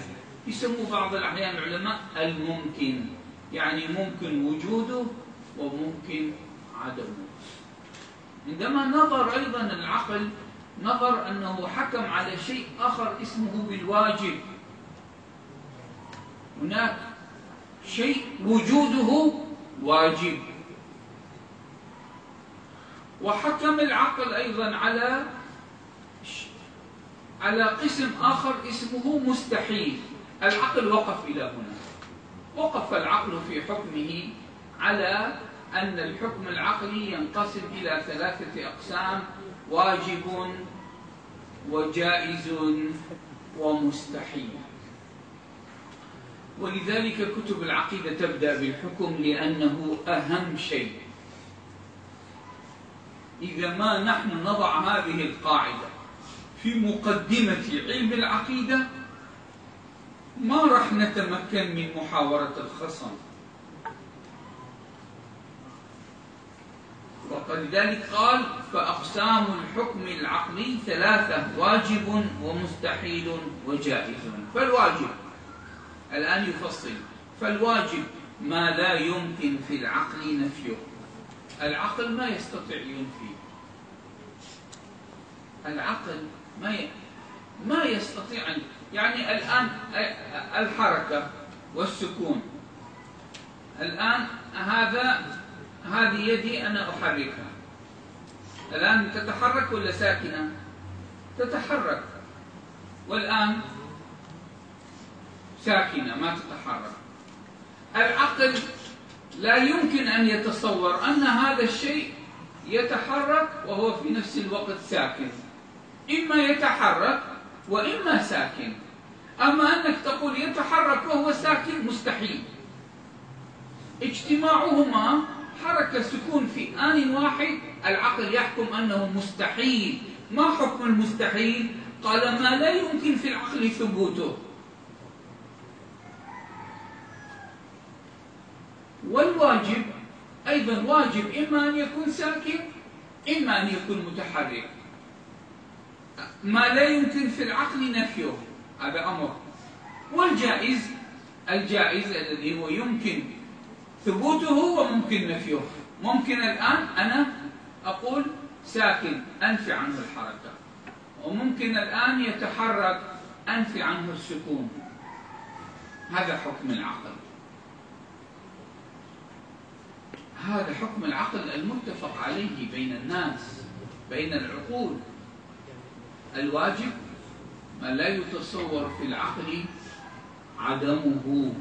يسموا بعض الأحيان العلماء الممكن يعني ممكن وجوده وممكن عدمه. عندما نظر أيضا العقل نظر أنه حكم على شيء آخر اسمه بالواجب. هناك شيء وجوده واجب. وحكم العقل أيضا على على قسم آخر اسمه مستحيل. العقل وقف إلى هنا. وقف العقل في حكمه على أن الحكم العقلي ينقسم إلى ثلاثة أقسام واجب وجائز ومستحيل. ولذلك كتب العقيدة تبدأ بالحكم لأنه أهم شيء. إذا ما نحن نضع هذه القاعدة في مقدمة علم العقيدة ما راح نتمكن من محاورة الخصم. ولذلك قال فأقسام الحكم العقلي ثلاثة واجب ومستحيل وجائز. فالواجب الآن يفصل فالواجب ما لا يمكن في العقل نفيه. العقل ما يستطيع ينفي العقل ما ي... ما يستطيع يعني الآن الحركة والسكون. الآن هذا هذه يدي أنا أحركها. الآن تتحرك ولا ساكنة؟ تتحرك. والآن ساكنة ما تتحرك. العقل لا يمكن أن يتصور أن هذا الشيء يتحرك وهو في نفس الوقت ساكن. إما يتحرك وإما ساكن. أما أنك تقول يتحرك وهو ساكن مستحيل. اجتماعهما حركة سكون في آن واحد العقل يحكم أنه مستحيل. ما حكم المستحيل؟ قال ما لا يمكن في العقل ثبوته. والواجب أيضا واجب إما أن يكون ساكن إما أن يكون متحرك. ما لا يمكن في العقل نفيه. هذا أمر. والجائز الجائز الذي هو يمكن. ثبوته وممكن نفيه. ممكن الآن أنا أقول ساكن أنفي عنه الحركة. وممكن الآن يتحرك أنفي عنه السكون. هذا حكم العقل. هذا حكم العقل المتفق عليه بين الناس بين العقول. الواجب ما لا يتصور في العقل عدمه.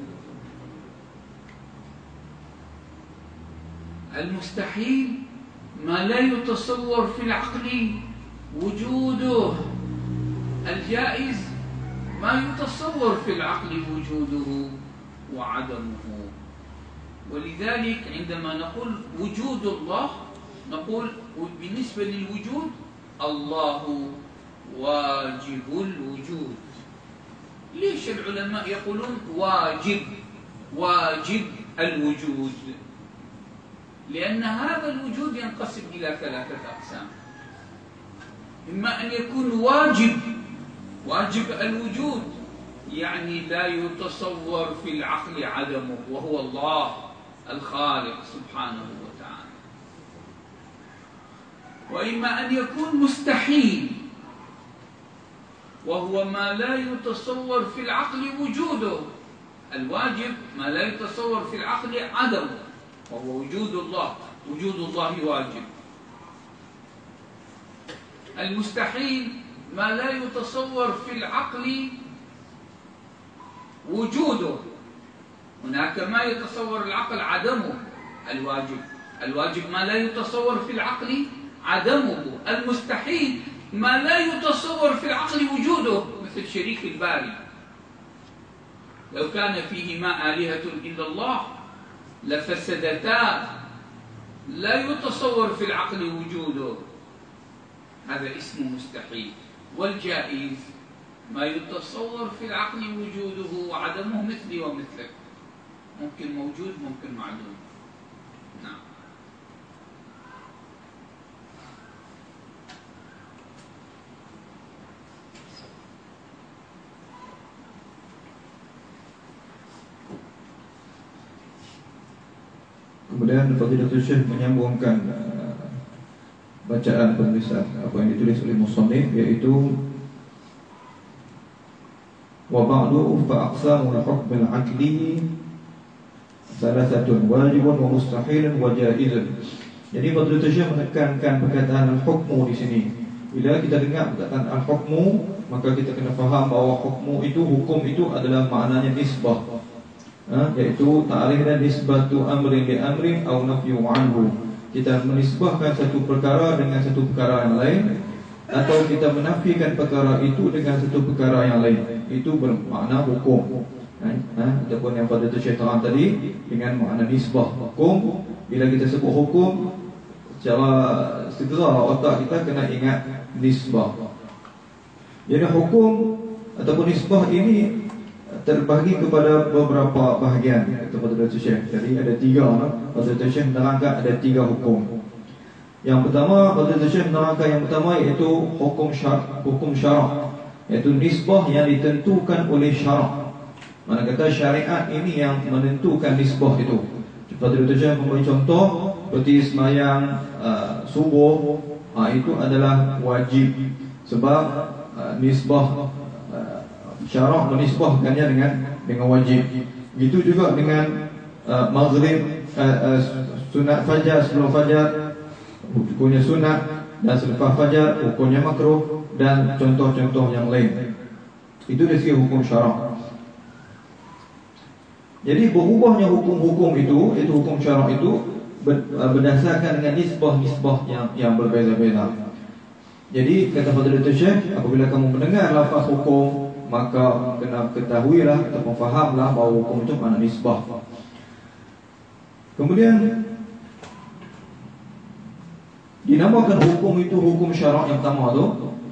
المستحيل ما لا يتصور في العقل وجوده الجائز ما يتصور في العقل وجوده وعدمه. ولذلك عندما نقول وجود الله نقول بالنسبة للوجود الله واجب الوجود. ليش العلماء يقولون واجب؟ واجب الوجود. لأن هذا الوجود ينقسم إلى ثلاثة أقسام. إما أن يكون واجب واجب الوجود يعني لا يتصور في العقل عدمه وهو الله الخالق سبحانه وتعالى. وإما أن يكون مستحيل وهو ما لا يتصور في العقل وجوده. الواجب ما لا يتصور في العقل عدمه. وهو وجود الله وجود الله واجب. المستحيل ما لا يتصور في العقل وجوده. هناك ما يتصور العقل عدمه الواجب. الواجب ما لا يتصور في العقل عدمه. المستحيل ما لا يتصور في العقل وجوده مثل شريك الباري. لو كان فيهما آلهة إلا الله لفسدتا لا يتصور في العقل وجوده. هذا اسمه مستحيل. والجائز ما يتصور في العقل وجوده وعدمه مثلي ومثلك. ممكن موجود ممكن معدوم. Kemudian Fadilatul Syekh menyambungkan uh, bacaan penulisan apa yang ditulis oleh musannif yaitu wa ba'du fa aqsamul hukm al-'adli salasatun wajibun wa mustahilun wa jaizun. Jadi Fadilatul Syekh menekankan perkataan al-hukmu di sini. Bila kita dengar perkataan al-hukmu, maka kita kena faham bahawa hukmu itu hukum itu adalah maknanya nisbah ha? Iaitu ta'rif dan nisbatu amrin li amrin Au nafyu anhu Kita menisbahkan satu perkara dengan satu perkara yang lain Atau kita menafikan perkara itu dengan satu perkara yang lain Itu bermakna hukum ha? Ha? Ataupun yang pada tersyaitan tadi Dengan makna nisbah hukum Bila kita sebut hukum Secara segera otak kita kena ingat nisbah Jadi hukum ataupun nisbah ini terbahagi kepada beberapa bahagian kata Fadil Syekh. Jadi ada tiga Fadil Syekh menerangkan ada tiga hukum. Yang pertama Fadil Syekh menerangkan yang pertama iaitu hukum syar hukum syarak iaitu nisbah yang ditentukan oleh syarak. Mana kata syariat ini yang menentukan nisbah itu. Fadil Syekh memberi contoh seperti semayang uh, subuh uh, itu adalah wajib sebab uh, nisbah syarak menisbahkannya dengan dengan wajib. Begitu juga dengan uh, maghrib uh, uh, sunat fajar sebelum fajar hukumnya sunat dan selepas fajar hukumnya makruh dan contoh-contoh yang lain. Itu dari segi hukum syarak. Jadi berubahnya hukum-hukum itu, itu hukum syarak itu berdasarkan dengan nisbah-nisbah yang yang berbeza-beza. Jadi kata Fadilul Syekh, apabila kamu mendengar lafaz hukum maka kena ketahuilah atau fahamlah bahawa hukum itu mana nisbah. Kemudian dinamakan hukum itu hukum syarak yang pertama tu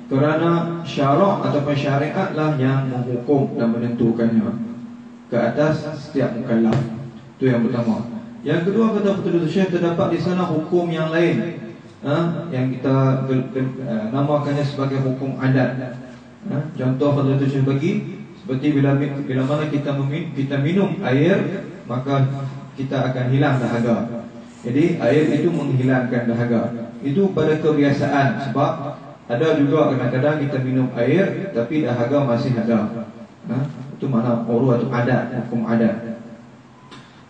kerana syarak atau syariatlah yang menghukum dan menentukannya ke atas setiap mukallaf. Itu yang pertama. Yang kedua kata Fatul Syekh terdapat di sana hukum yang lain ha? yang kita uh, namakannya sebagai hukum adat ha? Contoh Fadil Tujuh bagi Seperti bila bila mana kita minum, kita minum air Maka kita akan hilang dahaga Jadi air itu menghilangkan dahaga Itu pada kebiasaan Sebab ada juga kadang-kadang kita minum air Tapi dahaga masih ada ha? Itu mana urut atau adat Hukum adat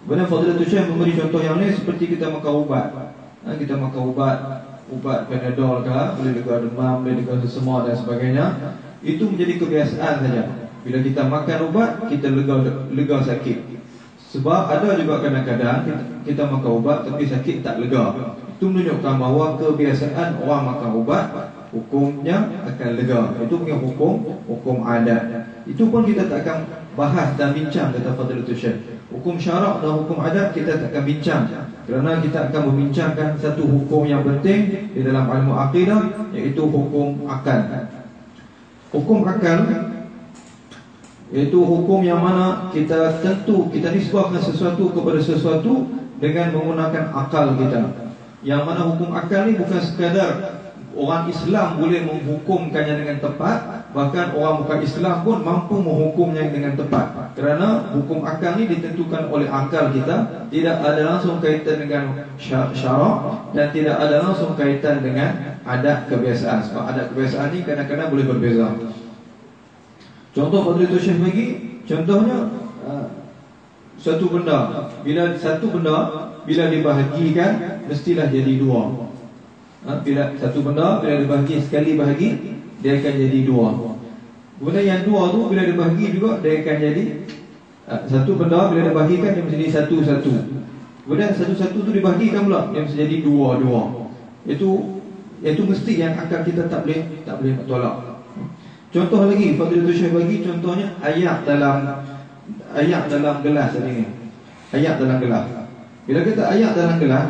Kemudian Fadil Tujuh memberi contoh yang lain Seperti kita makan ubat ha? Kita makan ubat Ubat Panadol ke Boleh juga demam Boleh juga sesemua dan sebagainya itu menjadi kebiasaan saja. Bila kita makan ubat, kita lega lega sakit. Sebab ada juga kadang-kadang kita, kita makan ubat tapi sakit tak lega. Itu menunjukkan bahawa kebiasaan orang makan ubat hukumnya akan lega. Itu punya hukum hukum adat. Itu pun kita tak akan bahas dan bincang kata Fadil Syekh. Hukum syarak dan hukum adat kita tak akan bincang kerana kita akan membincangkan satu hukum yang penting di dalam ilmu akidah iaitu hukum akal. Hukum akal Iaitu hukum yang mana kita tentu Kita nisbahkan sesuatu kepada sesuatu Dengan menggunakan akal kita. Yang mana hukum akal ni bukan sekadar Orang Islam boleh menghukumkannya dengan tepat Bahkan orang bukan Islam pun mampu menghukumnya dengan tepat. Kerana hukum akal ni ditentukan oleh akal kita Tidak ada langsung kaitan dengan syarak Dan tidak ada langsung kaitan dengan adat kebiasaan. Sebab adat kebiasaan ni kadang-kadang boleh berbeza. Contoh Fadli itu Syekh bagi Contohnya uh, Satu benda. Bila satu benda Bila dibahagikan Mestilah jadi dua ha? Bila satu benda Bila dibahagi sekali bahagi Dia akan jadi dua Kemudian yang dua tu Bila dibahagi juga Dia akan jadi uh, Satu benda Bila dibahagikan Dia mesti jadi satu-satu Kemudian satu-satu tu dibahagikan pula Dia mesti jadi dua-dua Itu itu mesti yang akan kita tak boleh tak boleh tolak. Contoh lagi Fadil Syekh bagi contohnya ayat dalam ayat dalam gelas tadi ni. Ayat dalam gelas. Bila kita ayat dalam gelas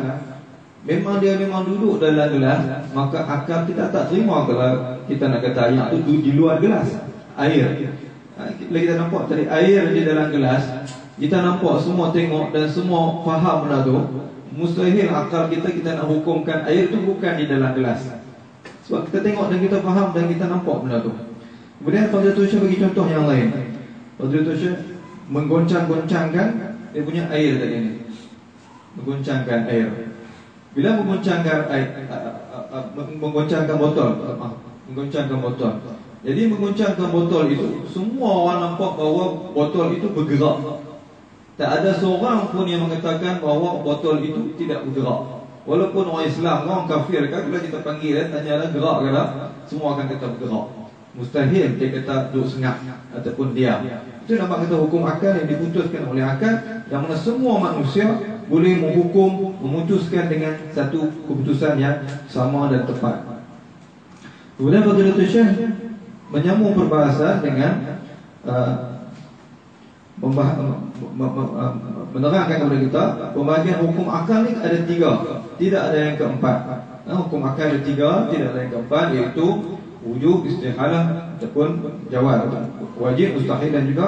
memang dia memang duduk dalam gelas maka akal kita tak terima kalau kita nak kata ayat tu di luar gelas air. Bila kita nampak tadi air di dalam gelas kita nampak semua tengok dan semua faham benda tu Mustahil akal kita kita nak hukumkan air itu bukan di dalam gelas. Sebab kita tengok dan kita faham dan kita nampak benda tu. Kemudian Fadil Tushah bagi contoh yang lain. Fadil Tushah menggoncang-goncangkan dia punya air tadi ni. Menggoncangkan air. Bila menggoncangkan air, menggoncangkan botol, menggoncangkan botol. Jadi menggoncangkan botol itu semua orang nampak bahawa botol itu bergerak. Tak ada seorang pun yang mengatakan bahawa botol itu tidak bergerak. Walaupun orang Islam, orang kafir kan bila kita panggil dan tanya ada gerak ke tak, semua akan kata bergerak. Mustahil dia kata duduk sengak ataupun diam. Itu nampak kata hukum akal yang diputuskan oleh akal yang mana semua manusia boleh menghukum, memutuskan dengan satu keputusan yang sama dan tepat. Kemudian Fadilatul Syekh menyambung perbahasan dengan uh, menerangkan kepada kita pembahagian hukum akal ni ada tiga. Tidak ada yang keempat. Ha, hukum akal ada tiga tidak ada yang keempat iaitu wujud istihalah ataupun jawab wajib mustahil dan juga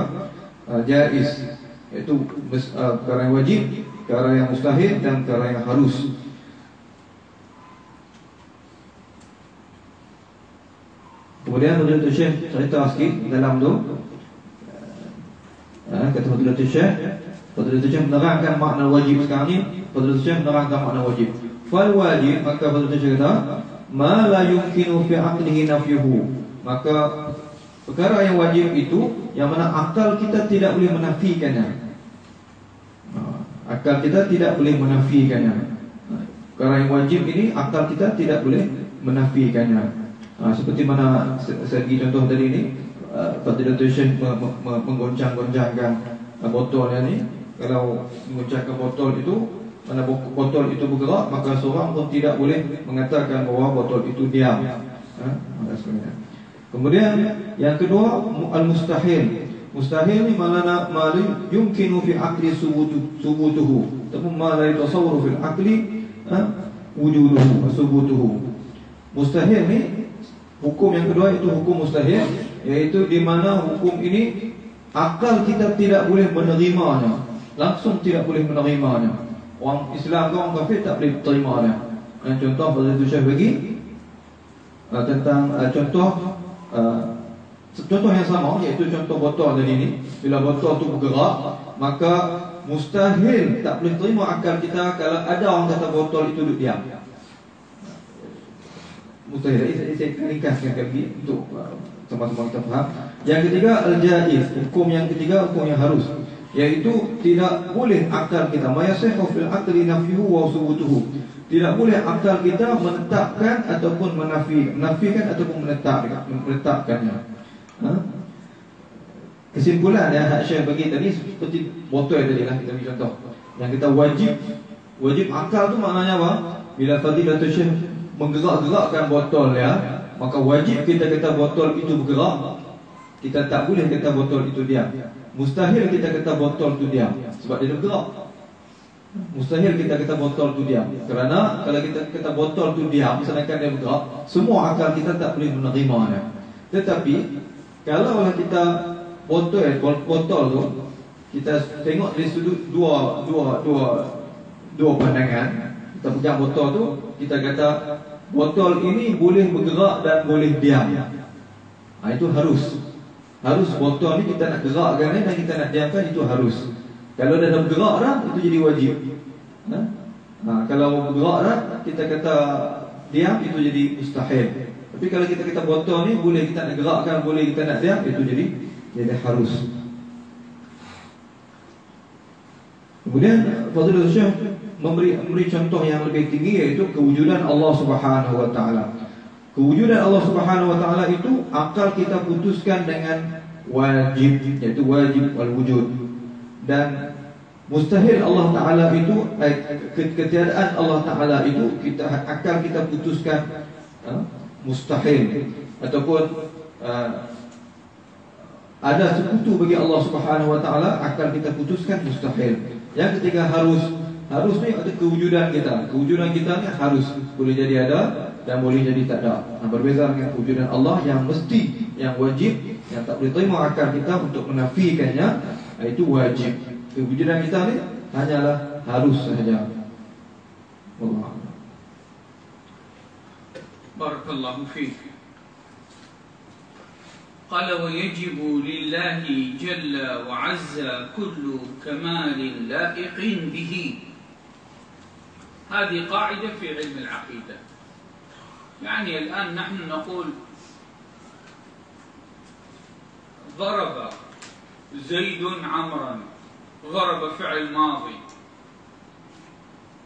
uh, jaiz. Iaitu uh, perkara yang wajib, perkara yang mustahil dan perkara yang harus. Kemudian Fadilatul Syekh cerita sikit dalam tu. Uh, Kata Fadilatul Syekh Fadilatul Syekh menerangkan makna wajib sekarang ni. Fadilatul Syekh menerangkan makna wajib. Fal wajib, maka Fadilatul Syekh kata Ma la yumkinu fi aqlihi nafyuhu. Maka perkara yang wajib itu Yang mana akal kita tidak boleh menafikannya Akal kita tidak boleh menafikannya Perkara yang wajib ini Akal kita tidak boleh menafikannya Ha, seperti mana bagi contoh tadi ni uh, Fadilatul Syekh menggoncang-goncangkan uh, botol yang ni. Kalau menggoncangkan botol itu Mana botol itu bergerak Maka seorang pun tidak boleh mengatakan bahawa botol itu diam. Ha? Kemudian yang kedua Al-Mustahil Mustahil ni mana mali yumkinu fi akli subutuhu. Tapi mala itu sawru fil akli ha? Wujuduhu Subutuhu. Mustahil ni Hukum yang kedua itu hukum mustahil Iaitu di mana hukum ini Akal kita tidak boleh menerimanya. Langsung tidak boleh menerimanya. Orang Islam ke orang kafir tak boleh terimanya. Dan contoh pada itu saya bagi uh, Tentang uh, contoh uh, Contoh yang sama Iaitu contoh botol tadi ini Bila botol itu bergerak Maka mustahil tak boleh terima akal kita Kalau ada orang kata botol itu duduk diam mustahil. Ini saya akan ringkaskan lagi untuk uh, sama-sama kita faham. Yang ketiga al-jaiz, hukum yang ketiga hukum yang harus, yaitu tidak boleh akal kita mayasihhu fil aqli nafyuhu wa subutuhu. Tidak boleh akal kita menetapkan ataupun menafi, menafikan ataupun menetapkan, menetapkannya. Ha? Kesimpulan yang Hak Syekh bagi tadi seperti botol tadi lah kita bagi contoh. Yang kita wajib wajib akal tu maknanya apa? Bila fadilatul Syekh menggerak-gerakkan botol ya maka wajib kita kata botol itu bergerak kita tak boleh kata botol itu diam mustahil kita kata botol itu diam sebab dia bergerak mustahil kita kata botol itu diam kerana kalau kita kata botol itu diam sedangkan dia bergerak semua akal kita tak boleh menerimanya tetapi kalau kita botol botol tu kita tengok dari sudut dua dua dua dua pandangan kita pegang botol tu kita kata botol ini boleh bergerak dan boleh diam. Ha, itu harus. Harus botol ni kita nak gerakkan dan kita nak diamkan itu harus. Kalau dah bergerak dah itu jadi wajib. Ha? Ha, kalau bergerak dah kita kata diam itu jadi mustahil. Tapi kalau kita kata botol ni boleh kita nak gerakkan, boleh kita nak diam itu jadi jadi harus. Kemudian Fadlul Syekh memberi memberi contoh yang lebih tinggi yaitu kewujudan Allah Subhanahu wa taala. Kewujudan Allah Subhanahu wa taala itu akal kita putuskan dengan wajib yaitu wajib wal wujud. Dan mustahil Allah taala itu eh, ketiadaan Allah taala itu kita akal kita putuskan uh, mustahil. Ataupun uh, ada sekutu bagi Allah Subhanahu wa taala akal kita putuskan mustahil. Yang ketiga harus. Harus ni ada kewujudan kita. Kewujudan kita ni harus. Boleh jadi ada dan boleh jadi tak ada. Nah, Berbeza dengan kewujudan Allah yang mesti Yang wajib Yang tak boleh terima akal kita untuk menafikannya Itu wajib. Kewujudan kita ni hanyalah harus sahaja. Allah Barakallahu fiqh قال ويجب لله جل وعز كل كمال لائق به. هذه قاعدة في علم العقيدة. يعني الآن نحن نقول ضرب زيد عمرا ضرب فعل ماضي.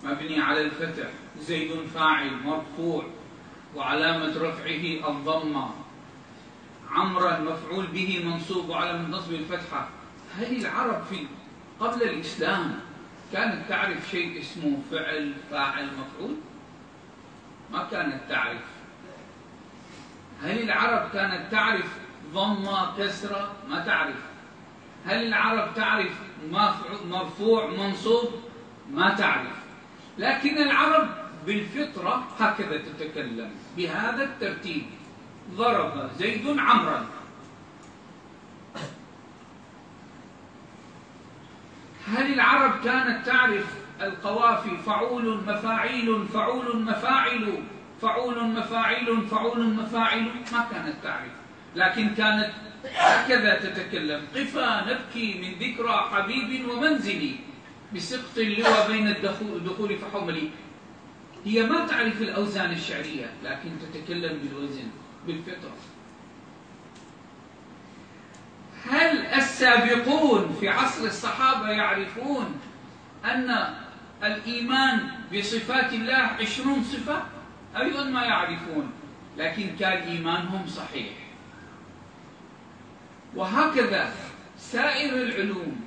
مبني على الفتح. زيد فاعل مرفوع. وعلامة رفعه الضمة. عمرا مفعول به منصوب على نصب الفتحة. هل العرب في قبل الإسلام كانت تعرف شيء اسمه فعل فاعل مفعول؟ ما كانت تعرف. هل العرب كانت تعرف ضمة كسرة؟ ما تعرف. هل العرب تعرف مرفوع منصوب؟ ما تعرف. لكن العرب بالفطرة هكذا تتكلم. بهذا الترتيب ضرب زيد عمرا. هل العرب كانت تعرف القوافي فعول مفاعيل فعول مفاعل فعول مفاعيل فعول مفاعل ما كانت تعرف. لكن كانت هكذا تتكلم. قفا نبكي من ذكرى حبيب ومنزلي. بسقط اللوى بين الدخول فحملي. هي ما تعرف الأوزان الشعرية لكن تتكلم بالوزن بالفطرة. هل السابقون في عصر الصحابة يعرفون أن الإيمان بصفات الله عشرون صفة؟ أيضا ما يعرفون لكن كان إيمانهم صحيح. وهكذا سائر العلوم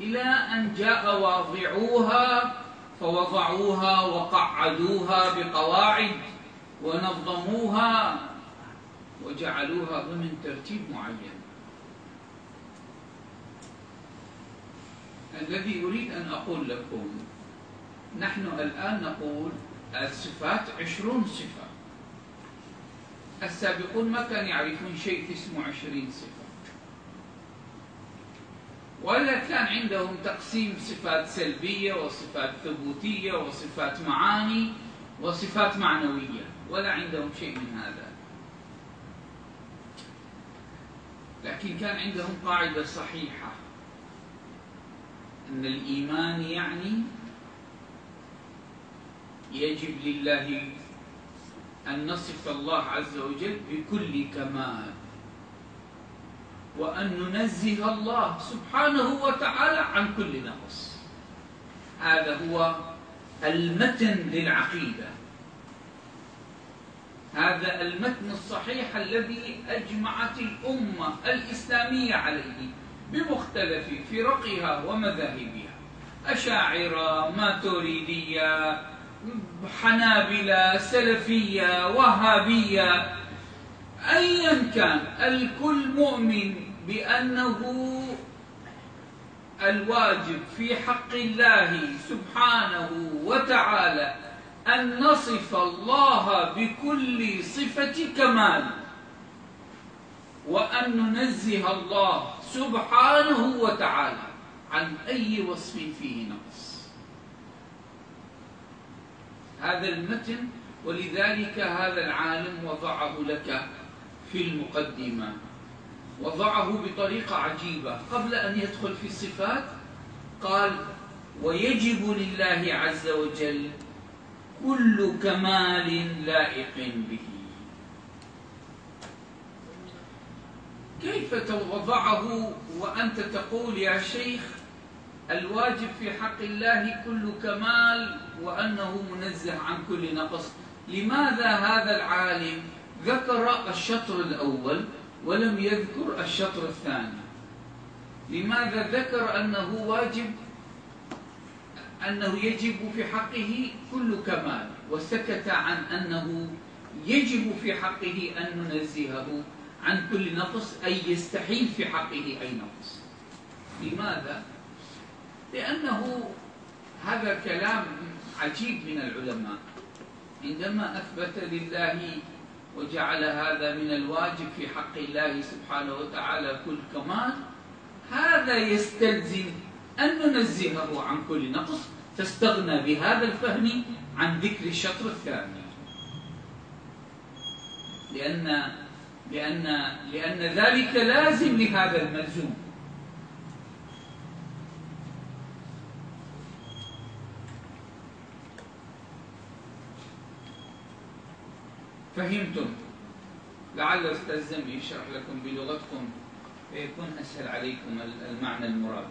إلى أن جاء واضعوها فوضعوها وقعدوها بقواعد ونظموها وجعلوها ضمن ترتيب معين. الذي أريد أن أقول لكم نحن الآن نقول الصفات عشرون صفة. السابقون ما كانوا يعرفون شيء اسمه عشرين صفة. ولا كان عندهم تقسيم صفات سلبية وصفات ثبوتية وصفات معاني وصفات معنوية ولا عندهم شيء من هذا. لكن كان عندهم قاعدة صحيحة أن الإيمان يعني يجب لله أن نصف الله عز وجل بكل كمال. وأن ننزه الله سبحانه وتعالى عن كل نقص. هذا هو المتن للعقيدة. هذا المتن الصحيح الذي أجمعت الأمة الإسلامية عليه بمختلف فرقها ومذاهبها. أشاعرة ماتوريدية حنابلة سلفية وهابية أيا كان الكل مؤمن بأنه الواجب في حق الله سبحانه وتعالى أن نصف الله بكل صفة كمال وأن ننزه الله سبحانه وتعالى عن أي وصف فيه نقص. هذا المتن ولذلك هذا العالم وضعه لك في المقدمة. وضعه بطريقة عجيبة. قبل أن يدخل في الصفات قال ويجب لله عز وجل كل كمال لائق به. كيف توضعه وأنت تقول يا شيخ الواجب في حق الله كل كمال وأنه منزه عن كل نقص؟ لماذا هذا العالم ذكر الشطر الأول ولم يذكر الشطر الثاني. لماذا ذكر أنه واجب؟ أنه يجب في حقه كل كمال وسكت عن أنه يجب في حقه أن ننزهه عن كل نقص أي يستحيل في حقه أي نقص. لماذا؟ لأنه هذا كلام عجيب من العلماء. عندما أثبت لله وجعل هذا من الواجب في حق الله سبحانه وتعالى كل كمال. هذا يستلزم أن ننزهه عن كل نقص فاستغنى بهذا الفهم عن ذكر الشطر الثاني. لأن لأن لأن ذلك لازم لهذا الملزوم. فهمتم لعل أستاذ زمي يشرح لكم بلغتكم فيكون أسهل عليكم المعنى المراد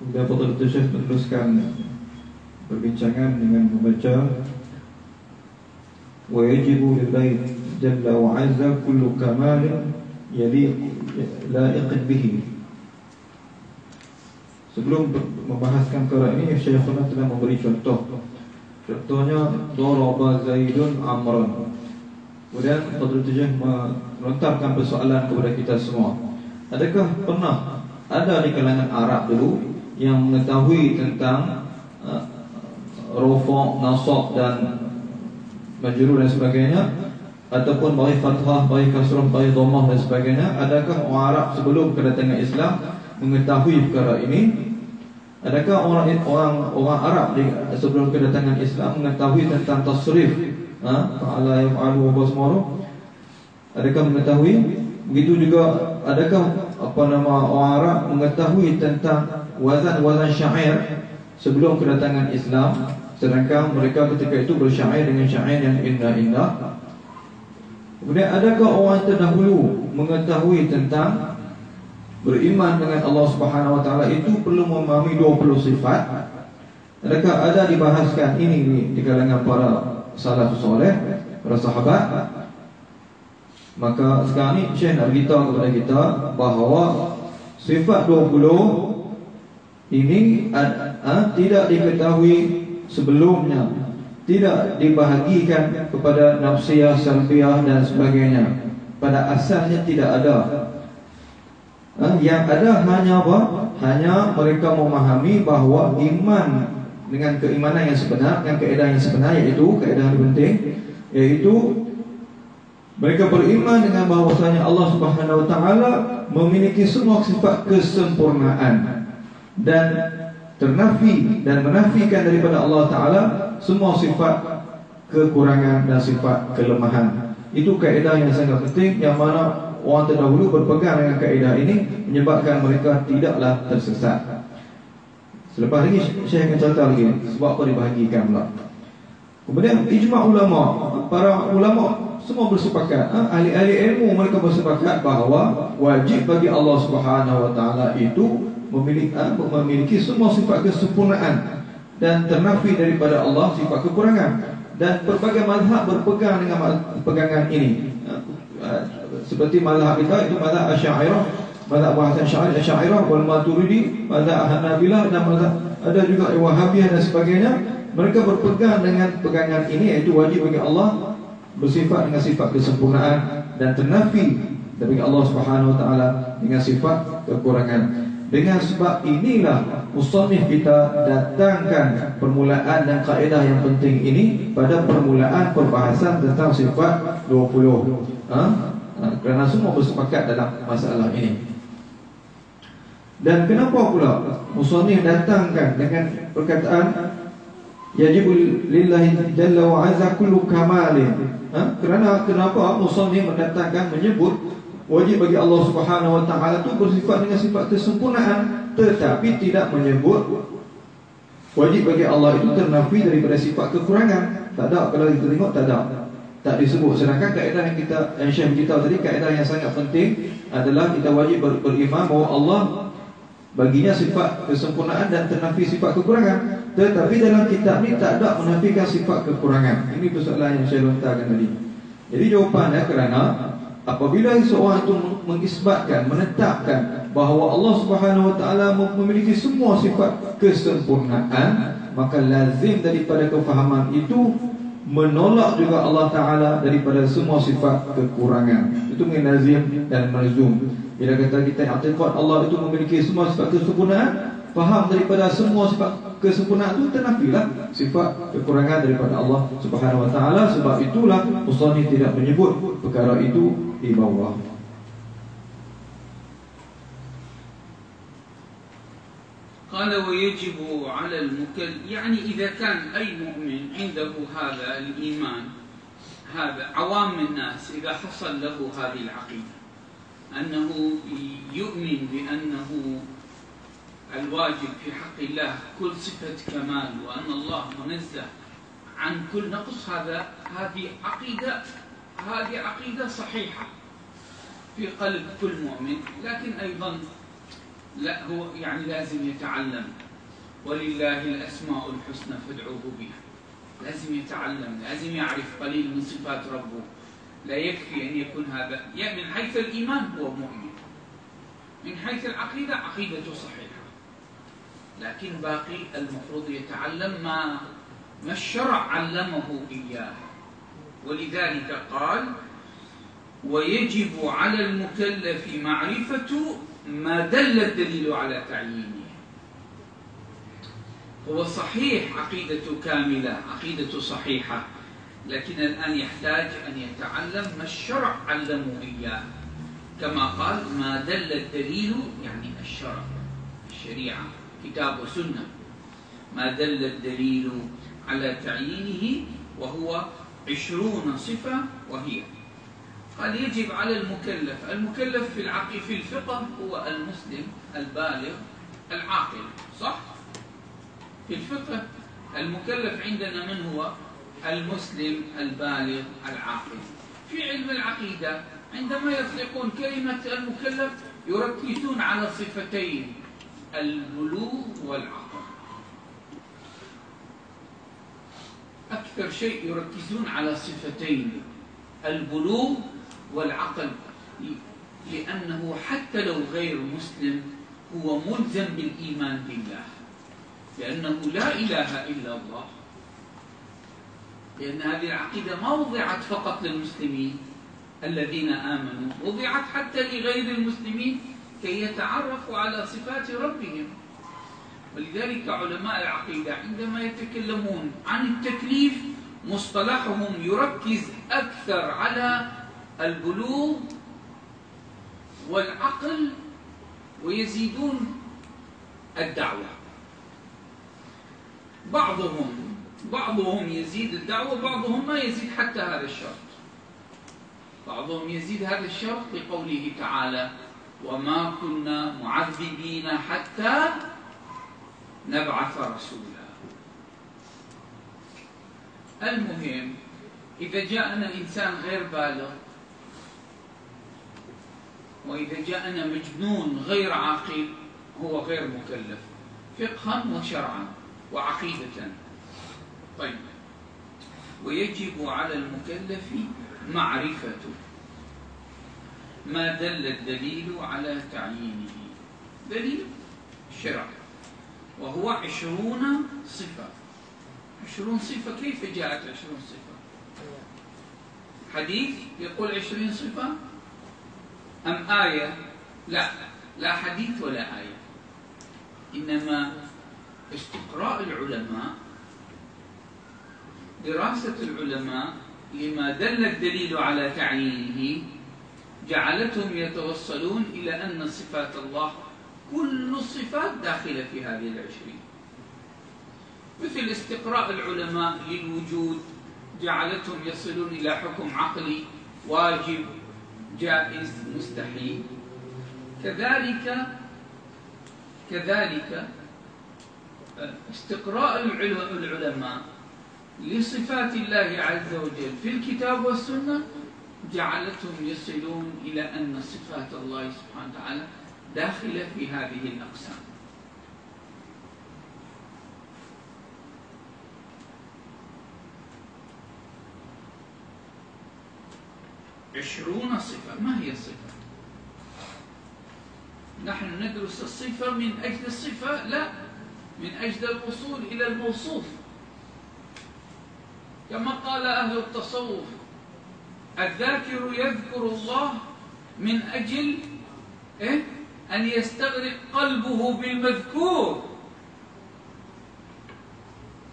Kemudian Fadil Syekh meneruskan perbincangan dengan membaca lillahi jalla wa azza kullu kamal yaliq la'iq bihi Sebelum membahaskan perkara ini Syekhuna telah memberi contoh. Contohnya Doraba Zaidun Amran. Kemudian Fadil Syekh melontarkan persoalan kepada kita semua. Adakah pernah ada di kalangan Arab dulu yang mengetahui tentang uh, rofok, nasab dan majrur dan sebagainya? Ataupun bagi fathah, bagi kasrah, bagi dhammah dan sebagainya? Adakah orang Arab sebelum kedatangan Islam mengetahui perkara ini adakah orang orang orang Arab sebelum kedatangan Islam mengetahui tentang tasrif ha ta'ala yaf'alu wa basmaru adakah mengetahui? Begitu juga adakah apa nama orang Arab mengetahui tentang wazan-wazan syair sebelum kedatangan Islam sedangkan mereka ketika itu bersyair dengan syair yang indah-indah? Kemudian adakah orang terdahulu mengetahui tentang beriman dengan Allah Subhanahu Wa Taala itu perlu memahami 20 sifat? Adakah ada dibahaskan ini di kalangan para salafus soleh, para sahabat? Maka sekarang ni Syekh nak beritahu kepada kita bahawa sifat 20 ini uh, tidak diketahui sebelumnya tidak dibahagikan kepada nafsiyah, salbiyah dan sebagainya pada asalnya tidak ada yang ada hanya apa? hanya mereka memahami bahawa iman dengan keimanan yang sebenar dengan keadaan yang sebenar iaitu keadaan yang penting iaitu mereka beriman dengan bahawasanya Allah Subhanahu Wa Taala memiliki semua sifat kesempurnaan dan ternafi dan menafikan daripada Allah Taala semua sifat kekurangan dan sifat kelemahan. Itu kaedah yang sangat penting yang mana orang terdahulu berpegang dengan kaedah ini menyebabkan mereka tidaklah tersesat. Selepas ini saya akan cerita lagi sebab apa dibahagikan pula. Kemudian ijma' ulama, para ulama semua bersepakat, ha? ahli-ahli ilmu mereka bersepakat bahawa wajib bagi Allah Subhanahu Wa Taala itu memiliki, ha, memiliki semua sifat kesempurnaan dan ternafi daripada Allah sifat kekurangan dan berbagai mazhab berpegang dengan pegangan ini ha, ha, seperti mazhab kita itu mazhab Asy'ariyah mazhab bahasan Asy'ariyah Asy'ariyah wal Maturidi mazhab Hanabilah dan mazhab ada juga Wahabiyah dan sebagainya. Mereka berpegang dengan pegangan ini iaitu wajib bagi Allah bersifat dengan sifat kesempurnaan dan ternafi dari Allah Subhanahu wa taala dengan sifat kekurangan. Dengan sebab inilah Mustamih kita datangkan permulaan dan kaedah yang penting ini pada permulaan perbahasan tentang sifat 20 ha? Ha, Kerana semua bersepakat dalam masalah ini Dan kenapa pula Mustamih datangkan dengan perkataan Yajibul lillahi jalla wa azza kullu kamalin ha? Kerana kenapa Mustamih mendatangkan menyebut wajib bagi Allah Subhanahu Wa Taala itu bersifat dengan sifat kesempurnaan, tetapi tidak menyebut wajib bagi Allah itu ternafi daripada sifat kekurangan. Tak ada kalau kita tengok tak ada. Tak disebut. Sedangkan kaedah yang kita yang Syekh kita tadi kaedah yang sangat penting adalah kita wajib ber beriman bahawa Allah baginya sifat kesempurnaan dan ternafi sifat kekurangan. Tetapi dalam kitab ni tak ada menafikan sifat kekurangan. Ini persoalan yang saya lontarkan tadi. Jadi jawapannya kerana Apabila seorang itu mengisbatkan, menetapkan bahawa Allah Subhanahu Wa Taala memiliki semua sifat kesempurnaan, maka lazim daripada kefahaman itu menolak juga Allah Taala daripada semua sifat kekurangan. Itu mengenai lazim dan malzum. Bila kata kita i'tiqad Allah itu memiliki semua sifat kesempurnaan, faham daripada semua sifat kesempurnaan itu ternafilah sifat kekurangan daripada Allah Subhanahu wa taala sebab itulah musannif tidak menyebut perkara itu di bawah قال ويجب على المكل يعني إذا كان أي مؤمن عنده هذا الإيمان هذا عوام الناس إذا حصل له هذه العقيدة أنه يؤمن بأنه الواجب في حق الله كل صفة كمال وأن الله منزه عن كل نقص هذا هذه عقيدة هذه عقيدة صحيحة في قلب كل مؤمن. لكن أيضا لا هو يعني لازم يتعلم. ولله الأسماء الحسنى فادعوه بها. لازم يتعلم لازم يعرف قليل من صفات ربه. لا يكفي أن يكون هذا يعني من حيث الإيمان هو مؤمن. من حيث العقيدة عقيدته صحيحة. لكن باقي المفروض يتعلم ما ما الشرع علمه إياه. ولذلك قال ويجب على المكلف معرفة ما دل الدليل على تعيينه. هو صحيح عقيدة كاملة عقيدة صحيحة لكن الآن يحتاج أن يتعلم ما الشرع علمه إياه. كما قال ما دل الدليل يعني الشرع الشريعة كتاب وسنة. ما دل الدليل على تعيينه وهو عشرون صفة وهي قال يجب على المكلف المكلف في العقل في الفقه هو المسلم البالغ العاقل صح؟ في الفقه المكلف عندنا من هو؟ المسلم البالغ العاقل. في علم العقيدة عندما يطلقون كلمة المكلف يركزون على صفتين البلوغ والعقل. أكثر شيء يركزون على صفتين البلوغ والعقل لأنه حتى لو غير مسلم هو ملزم بالإيمان بالله. لأنه لا إله إلا الله. لأن هذه العقيدة ما وضعت فقط للمسلمين الذين آمنوا وضعت حتى لغير المسلمين كي يتعرفوا على صفات ربهم. ولذلك علماء العقيدة عندما يتكلمون عن التكليف مصطلحهم يركز أكثر على البلوغ والعقل ويزيدون الدعوة. بعضهم بعضهم يزيد الدعوة بعضهم ما يزيد حتى هذا الشرط. بعضهم يزيد هذا الشرط بقوله تعالى وما كنا معذبين حتى نبعث رسولا. المهم إذا جاءنا إنسان غير بالغ وإذا جاءنا مجنون غير عاقل هو غير مكلف فقها وشرعا وعقيدة. طيب. ويجب على المكلف معرفة ما دل الدليل على تعيينه؟ دليل الشرع. وهو عشرون صفة. عشرون صفة كيف جاءت عشرون صفة؟ حديث يقول عشرين صفة؟ أم آية؟ لا. لا حديث ولا آية. إنما استقراء العلماء دراسة العلماء لما دل الدليل على تعيينه جعلتهم يتوصلون إلى أن صفات الله كل الصفات داخلة في هذه العشرين. مثل استقراء العلماء للوجود جعلتهم يصلون إلى حكم عقلي واجب جائز مستحيل. كذلك كذلك استقراء العلماء لصفات الله عز وجل في الكتاب والسنة جعلتهم يصلون إلى أن صفات الله سبحانه وتعالى داخلة في هذه الأقسام. عشرون صفة. ما هي الصفة؟ نحن ندرس الصفة من أجل الصفة لا من أجل الوصول إلى الموصوف. كما قال أهل التصوف الذاكر يذكر الله من أجل إيه؟ أن يستغرق قلبه بالمذكور.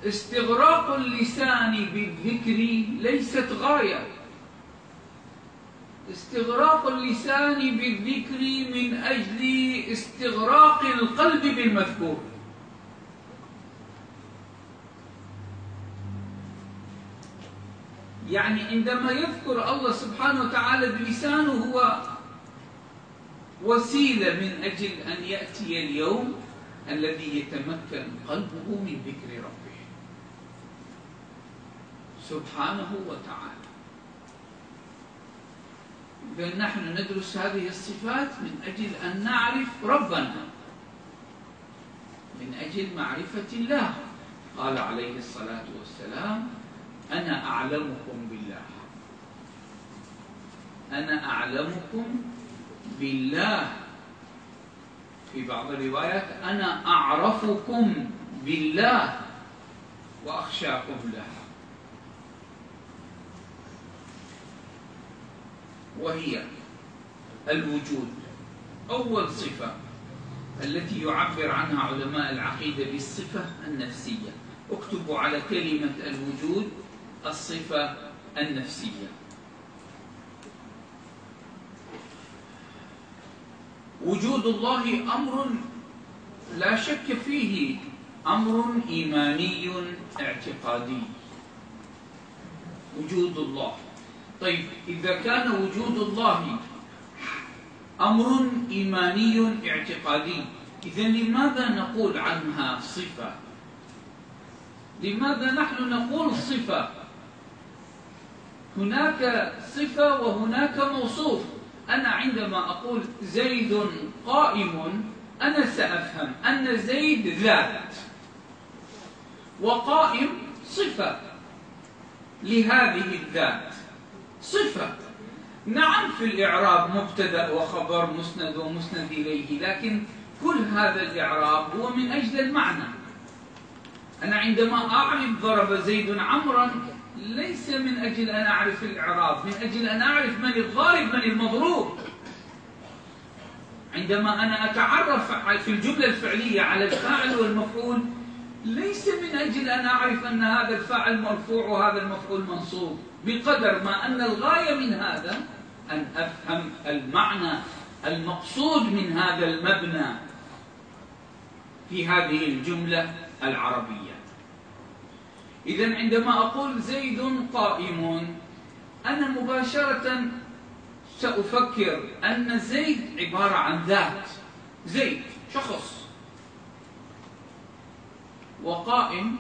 استغراق اللسان بالذكر ليست غاية. استغراق اللسان بالذكر من أجل استغراق القلب بالمذكور. يعني عندما يذكر الله سبحانه وتعالى بلسانه هو وسيلة من أجل أن يأتي اليوم الذي يتمكن قلبه من ذكر ربه. سبحانه وتعالى. إذا نحن ندرس هذه الصفات من أجل أن نعرف ربنا. من أجل معرفة الله. قال عليه الصلاة والسلام أنا أعلمكم بالله. أنا أعلمكم بالله. في بعض الروايات أنا أعرفكم بالله وأخشاكم له. وهي الوجود أول صفة التي يعبر عنها علماء العقيدة بالصفة النفسية. اكتبوا على كلمة الوجود الصفة النفسية. وجود الله أمر لا شك فيه أمر إيماني اعتقادي. وجود الله طيب إذا كان وجود الله أمر إيماني اعتقادي إذا لماذا نقول عنها صفة؟ لماذا نحن نقول صفة؟ هناك صفة وهناك موصوف. أنا عندما أقول زيد قائم أنا سأفهم أن زيد ذات وقائم صفة لهذه الذات. صفة. نعم في الإعراب مبتدأ وخبر مسند ومسند إليه لكن كل هذا الإعراب هو من أجل المعنى. أنا عندما أعرف ضرب زيد عمرا ليس من أجل أن أعرف الإعراب من أجل أن أعرف من الضارب من المضروب. عندما أنا أتعرف في الجملة الفعلية على الفاعل والمفعول ليس من أجل أن أعرف أن هذا الفاعل مرفوع وهذا المفعول منصوب. بقدر ما أن الغاية من هذا أن أفهم المعنى المقصود من هذا المبنى في هذه الجملة العربية. إذا عندما أقول زيد قائم أنا مباشرة سأفكر أن زيد عبارة عن ذات زيد شخص. وقائم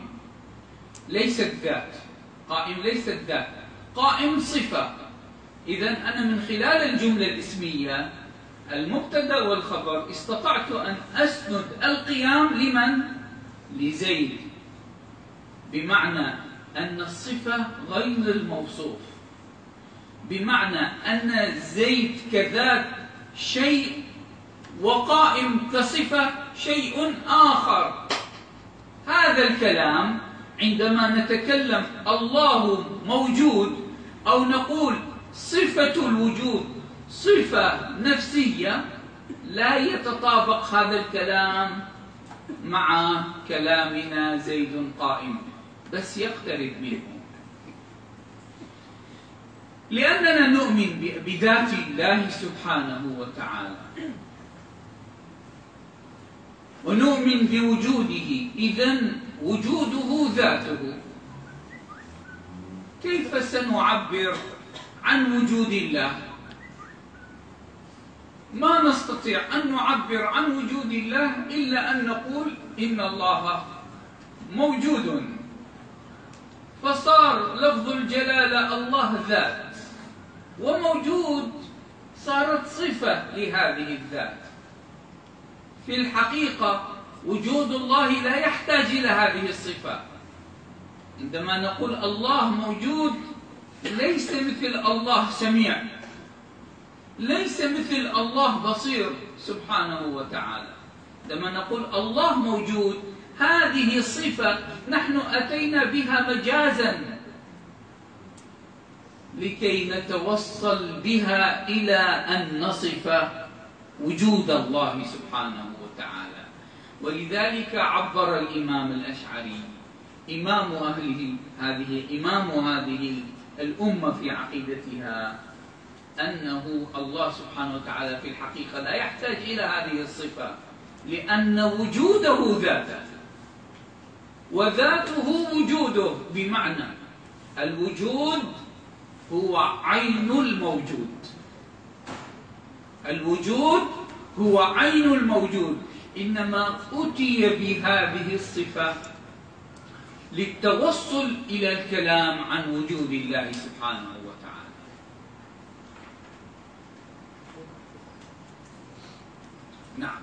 ليست ذات قائم ليست ذات. قائم صفة. إذا أنا من خلال الجملة الاسمية المبتدأ والخبر استطعت أن أسند القيام لمن؟ لزيد. بمعنى أن الصفة غير الموصوف. بمعنى أن زيد كذات شيء وقائم كصفة شيء آخر. هذا الكلام عندما نتكلم الله موجود أو نقول صفة الوجود صفة نفسية لا يتطابق هذا الكلام مع كلامنا زيد قائم. بس يقترب منه. لأننا نؤمن بذات الله سبحانه وتعالى. ونؤمن بوجوده إذا وجوده ذاته كيف سنعبر عن وجود الله؟ ما نستطيع أن نعبر عن وجود الله إلا أن نقول إن الله موجود. فصار لفظ الجلالة الله ذات وموجود صارت صفة لهذه الذات. في الحقيقة وجود الله لا يحتاج إلى هذه الصفة. عندما نقول الله موجود ليس مثل الله سميع. ليس مثل الله بصير سبحانه وتعالى. عندما نقول الله موجود هذه الصفة نحن أتينا بها مجازا. لكي نتوصل بها إلى أن نصف وجود الله سبحانه وتعالى. ولذلك عبر الإمام الأشعري إمام أهله هذه إمام هذه الأمة في عقيدتها أنه الله سبحانه وتعالى في الحقيقة لا يحتاج إلى هذه الصفة لأن وجوده ذاته وذاته وجوده بمعنى الوجود هو عين الموجود. الوجود هو عين الموجود إنما أتي بهذه الصفة للتوصل إلى الكلام عن وجود الله سبحانه وتعالى. نعم.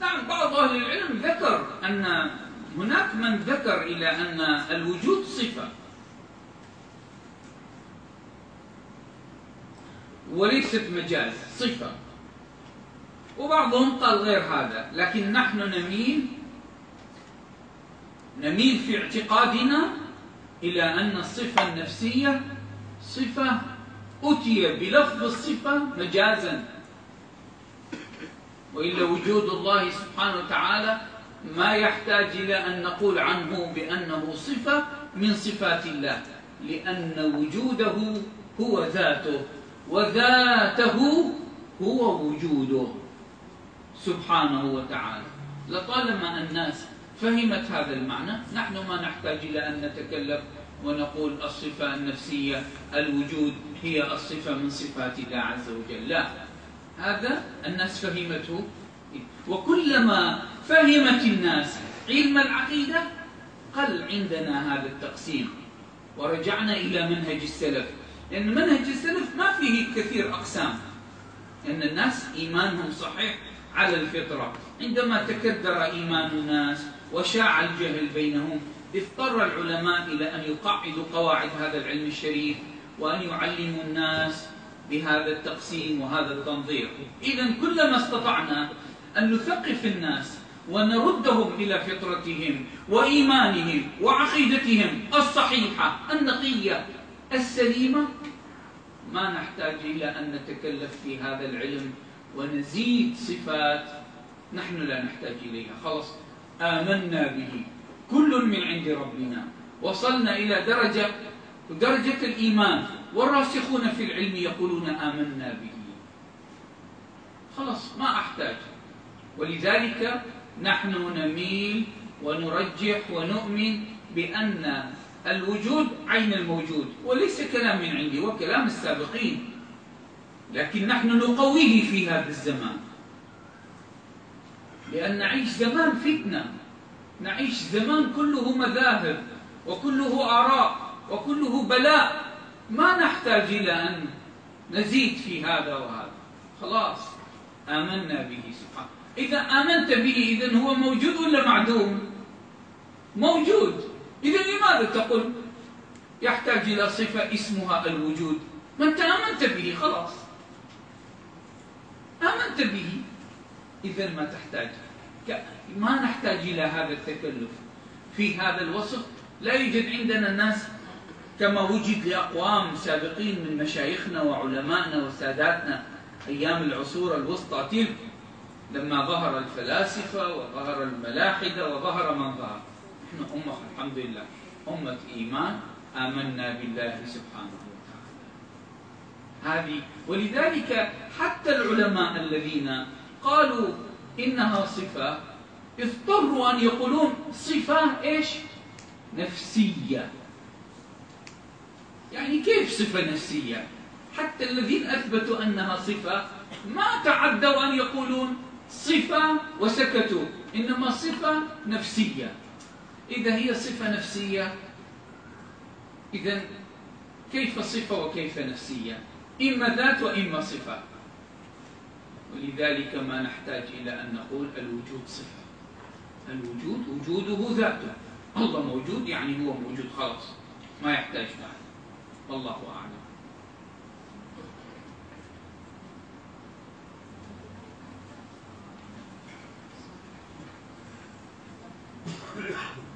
نعم بعض أهل العلم ذكر أن هناك من ذكر إلى أن الوجود صفة. وليست مجاز صفة. وبعضهم قال غير هذا لكن نحن نميل نميل في اعتقادنا إلى أن الصفة النفسية صفة أتي بلفظ الصفة مجازا. وإلا وجود الله سبحانه وتعالى ما يحتاج إلى أن نقول عنه بأنه صفة من صفات الله لأن وجوده هو ذاته. وذاته هو وجوده. سبحانه وتعالى. لطالما الناس فهمت هذا المعنى نحن ما نحتاج إلى أن نتكلم ونقول الصفة النفسية الوجود هي الصفة من صفات الله عز وجل. لا. هذا الناس فهمته. وكلما فهمت الناس علم العقيدة قل عندنا هذا التقسيم. ورجعنا إلى منهج السلف. لأن منهج السلف ما فيه كثير أقسام. لأن الناس إيمانهم صحيح على الفطرة. عندما تكدر إيمان الناس وشاع الجهل بينهم اضطر العلماء إلى أن يقعدوا قواعد هذا العلم الشريف وأن يعلموا الناس بهذا التقسيم وهذا التنظير. إذا كلما استطعنا أن نثقف الناس ونردهم إلى فطرتهم وإيمانهم وعقيدتهم الصحيحة النقية السليمة ما نحتاج إلى أن نتكلف في هذا العلم ونزيد صفات نحن لا نحتاج إليها. خلص آمنا به. كل من عند ربنا. وصلنا إلى درجة درجة الإيمان. والراسخون في العلم يقولون آمنا به. خلاص ما أحتاج. ولذلك نحن نميل ونرجح ونؤمن بأن الوجود عين الموجود وليس كلام من عندي وكلام السابقين. لكن نحن نقويه في هذا الزمان. لأن نعيش زمان فتنة. نعيش زمان كله مذاهب وكله آراء وكله بلاء. ما نحتاج إلى أن نزيد في هذا وهذا. خلاص آمنا به سبحانه. إذا آمنت به إذا هو موجود ولا معدوم؟ موجود. إذا لماذا تقول يحتاج إلى صفة اسمها الوجود؟ ما أنت آمنت به خلاص. آمنت به. إذا ما تحتاج؟ ما نحتاج إلى هذا التكلف. في هذا الوصف لا يوجد عندنا الناس كما وجد لأقوام سابقين من مشايخنا وعلمائنا وساداتنا أيام العصور الوسطى. تلك لما ظهر الفلاسفة وظهر الملاحدة وظهر من ظهر. نحن أمة الحمد لله. أمة إيمان آمنا بالله سبحانه وتعالى. هذه ولذلك حتى العلماء الذين قالوا إنها صفة اضطروا أن يقولون صفة إيش؟ نفسية. يعني كيف صفة نفسية؟ حتى الذين أثبتوا أنها صفة ما تعدوا أن يقولون صفة وسكتوا إنما صفة نفسية. إذا هي صفة نفسية إذا كيف صفة وكيف نفسية؟ إما ذات وإما صفة. ولذلك ما نحتاج إلى أن نقول الوجود صفة. الوجود وجوده ذاته. الله موجود يعني هو موجود خلاص. ما يحتاج بعد. والله أعلم. (coughs)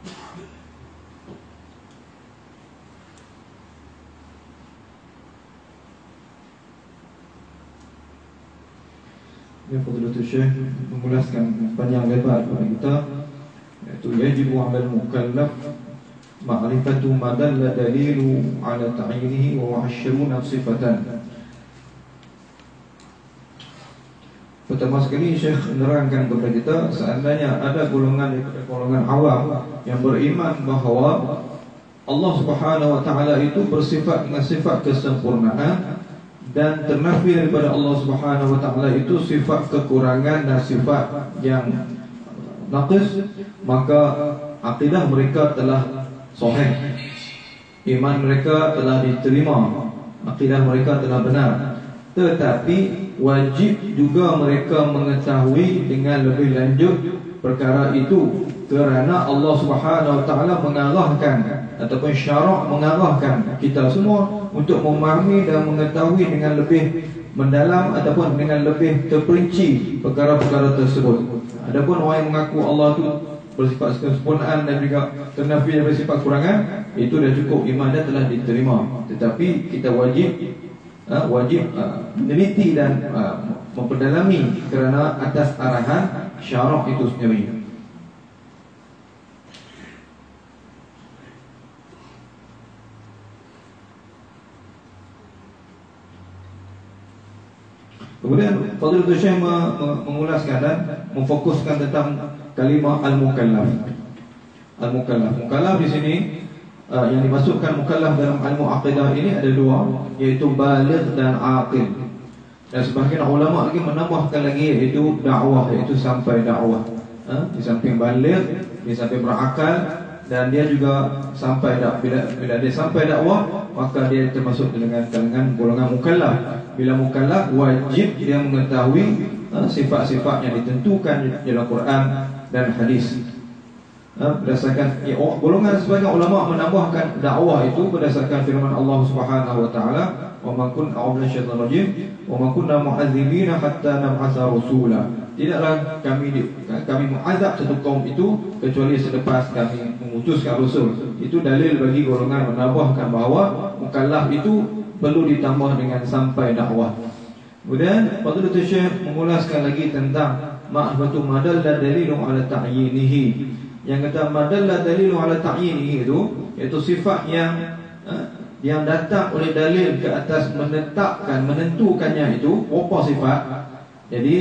Ya Fadilatul Syekh mengulaskan panjang lebar kepada kita Iaitu yajibu amal mukallaf Ma'rifatu madalla dalilu ala ta'inihi wa wahsyiruna sifatan Pertama sekali Syekh menerangkan kepada kita Seandainya ada golongan daripada golongan awam Yang beriman bahawa Allah subhanahu wa ta'ala itu bersifat dengan sifat kesempurnaan dan ternafi daripada Allah Subhanahu wa taala itu sifat kekurangan dan sifat yang naqis maka akidah mereka telah sahih. Iman mereka telah diterima. Akidah mereka telah benar. Tetapi wajib juga mereka mengetahui dengan lebih lanjut perkara itu kerana Allah Subhanahu wa taala mengarahkan ataupun syarak mengarahkan kita semua untuk memahami dan mengetahui dengan lebih mendalam ataupun dengan lebih terperinci perkara-perkara tersebut. Adapun orang yang mengaku Allah itu bersifat kesempurnaan dan juga ternafi dari sifat kurangan, itu dah cukup iman dia telah diterima. Tetapi kita wajib uh, wajib uh, meneliti dan uh, memperdalami kerana atas arahan syarak itu sendiri. Kemudian Fadil Syekh mengulaskan dan memfokuskan tentang kalimah al-mukallaf. Al-mukallaf. Mukallaf di sini uh, yang dimasukkan mukallaf dalam ilmu aqidah ini ada dua, yaitu baligh dan aqil. Dan sebahagian ulama lagi menambahkan lagi iaitu dakwah, iaitu sampai dakwah. Uh, di samping baligh, di samping berakal dan dia juga sampai dak bila, bila dia sampai dakwah maka dia termasuk dengan kalangan golongan mukallaf bila mukallaf wajib dia mengetahui uh, sifat-sifat yang ditentukan dalam Quran dan hadis uh, berdasarkan ya, golongan sebagian ulama menambahkan dakwah itu berdasarkan firman Allah Subhanahu wa taala wa ma kun a'udzu minasyaitonir rajim wa ma kunna mu'adzibina hatta nab'atha rasula Tidaklah kami kami mengazab satu kaum itu kecuali selepas kami memutuskan rasul. Itu dalil bagi golongan menambahkan bahawa mukallaf itu perlu ditambah dengan sampai dakwah. Kemudian Fadlul Syekh mengulaskan lagi tentang ma'rifatu madal dan dalilu ala ta'yinihi. Yang kata madal dan dalilu ala ta'yinihi itu iaitu sifat yang eh, yang datang oleh dalil ke atas menetapkan menentukannya itu apa sifat. Jadi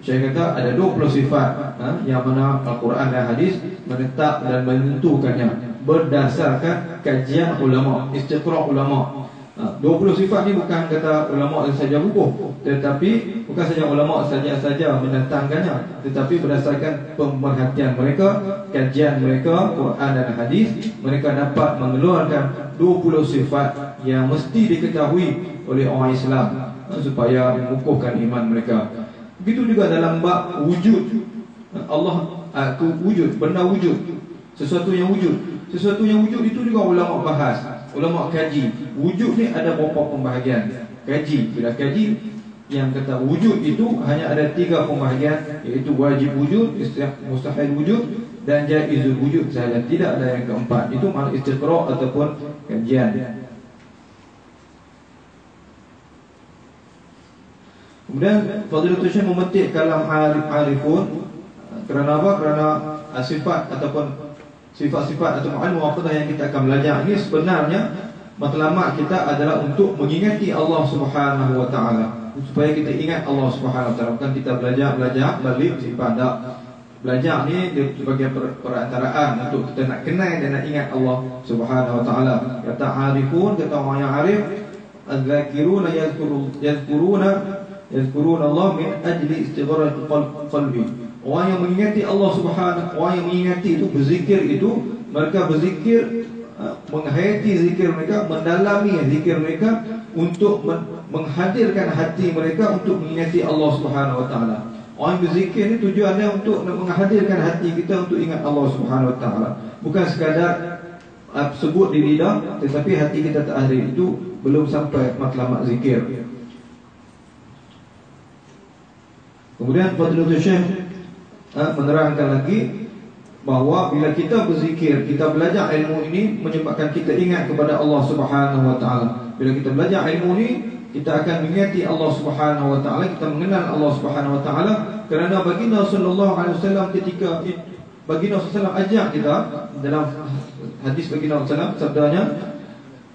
saya kata ada 20 sifat ha, yang mana Al-Quran dan Hadis menetap dan menentukannya berdasarkan kajian ulama, istiqra' ulama. Ha, 20 sifat ni bukan kata ulama saja buku, tetapi bukan saja ulama saja-saja menentangkannya, tetapi berdasarkan pemerhatian mereka, kajian mereka, Quran dan Hadis, mereka dapat mengeluarkan 20 sifat yang mesti diketahui oleh orang Islam ha, supaya mengukuhkan iman mereka. Begitu juga dalam bab wujud. Allah aku wujud, benda wujud. Sesuatu yang wujud. Sesuatu yang wujud itu juga ulama bahas Ulama kaji Wujud ni ada beberapa pembahagian. Kaji, bila kaji Yang kata wujud itu hanya ada tiga pembahagian Iaitu wajib wujud, mustahil wujud Dan jaizul wujud sahaja. Tidak ada yang keempat. Itu makna istiqra' ataupun kajian. Kemudian Fadilatul Syekh memetik kalam arif arifun kerana apa? Kerana sifat ataupun sifat-sifat atau ilmu aqidah yang kita akan belajar ini sebenarnya matlamat kita adalah untuk mengingati Allah Subhanahu wa taala. Supaya kita ingat Allah Subhanahu wa taala. Bukan kita belajar belajar balik sifat belajar ni dia sebagai per perantaraan untuk kita nak kenal dan nak ingat Allah Subhanahu wa taala. Kata arifun kata orang yang arif az-zakiruna yazkuruna Yazkurun Allah min ajli istigharat qalbi. Orang yang mengingati Allah Subhanahu orang yang mengingati itu berzikir itu mereka berzikir ha, menghayati zikir mereka, mendalami zikir mereka untuk menghadirkan hati mereka untuk mengingati Allah Subhanahu taala. Orang berzikir ini tujuannya untuk menghadirkan hati kita untuk ingat Allah Subhanahu taala. Bukan sekadar uh, sebut di lidah tetapi hati kita tak hadir itu belum sampai matlamat zikir. Kemudian Fadlul Syekh ha, menerangkan lagi bahawa bila kita berzikir, kita belajar ilmu ini menyebabkan kita ingat kepada Allah Subhanahu wa taala. Bila kita belajar ilmu ini, kita akan mengingati Allah Subhanahu wa taala, kita mengenal Allah Subhanahu wa taala. Kerana baginda sallallahu alaihi wasallam ketika baginda sallallahu ajak kita dalam hadis baginda sallallahu sabdanya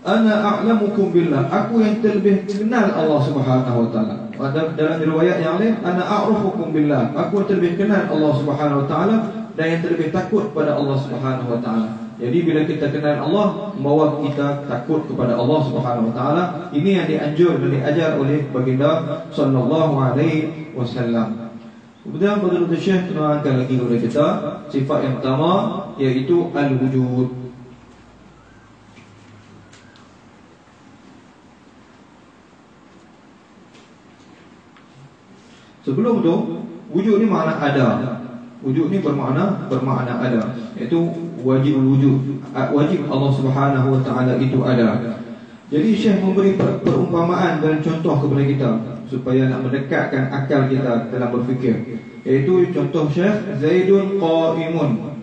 Ana a'lamukum billah. Aku yang terlebih kenal Allah subhanahu wa ta'ala Dalam riwayat yang lain Ana a'rufukum billah. Aku terlebih kenal Allah subhanahu wa ta'ala Dan yang terlebih takut pada Allah subhanahu wa ta'ala. Jadi bila kita kenal Allah Membawa kita takut kepada Allah subhanahu wa ta'ala Ini yang dianjur dan diajar oleh baginda Sallallahu alaihi wasallam. Kemudian Fadlul Syekh Terangkan lagi kepada kita Sifat yang pertama Iaitu Al-Wujud Sebelum tu wujud ni makna ada. Wujud ni bermakna bermakna ada. Iaitu wajib wujud. Wajib Allah Subhanahu wa taala itu ada. Jadi Syekh memberi perumpamaan dan contoh kepada kita supaya nak mendekatkan akal kita dalam berfikir. Iaitu contoh Syekh Zaidun qa'imun.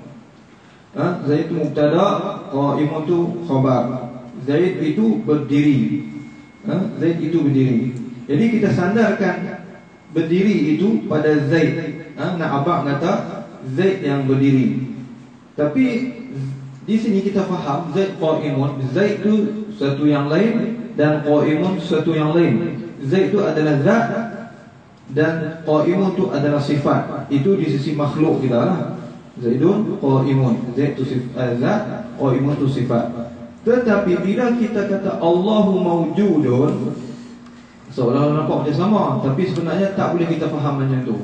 Ha? Zaid itu mubtada, qa'imun tu khabar. Zaid itu berdiri. ha? Zaid itu berdiri Jadi kita sandarkan Berdiri itu pada Zaid. Ha? Nak abang kata Zaid yang berdiri. Tapi Di sini kita faham Zaid qa'imun. Zaid itu satu yang lain Dan qa'imun satu yang lain. Zaid itu adalah zat Dan qa'imun itu adalah sifat. Itu di sisi makhluk kita lah. Zaidun qa'imun. Zaid itu sifat, zat Qa'imun itu sifat. Tetapi bila kita kata Allahu mawjudun Seolah-olah nampak macam sama. Tapi sebenarnya tak boleh kita faham macam itu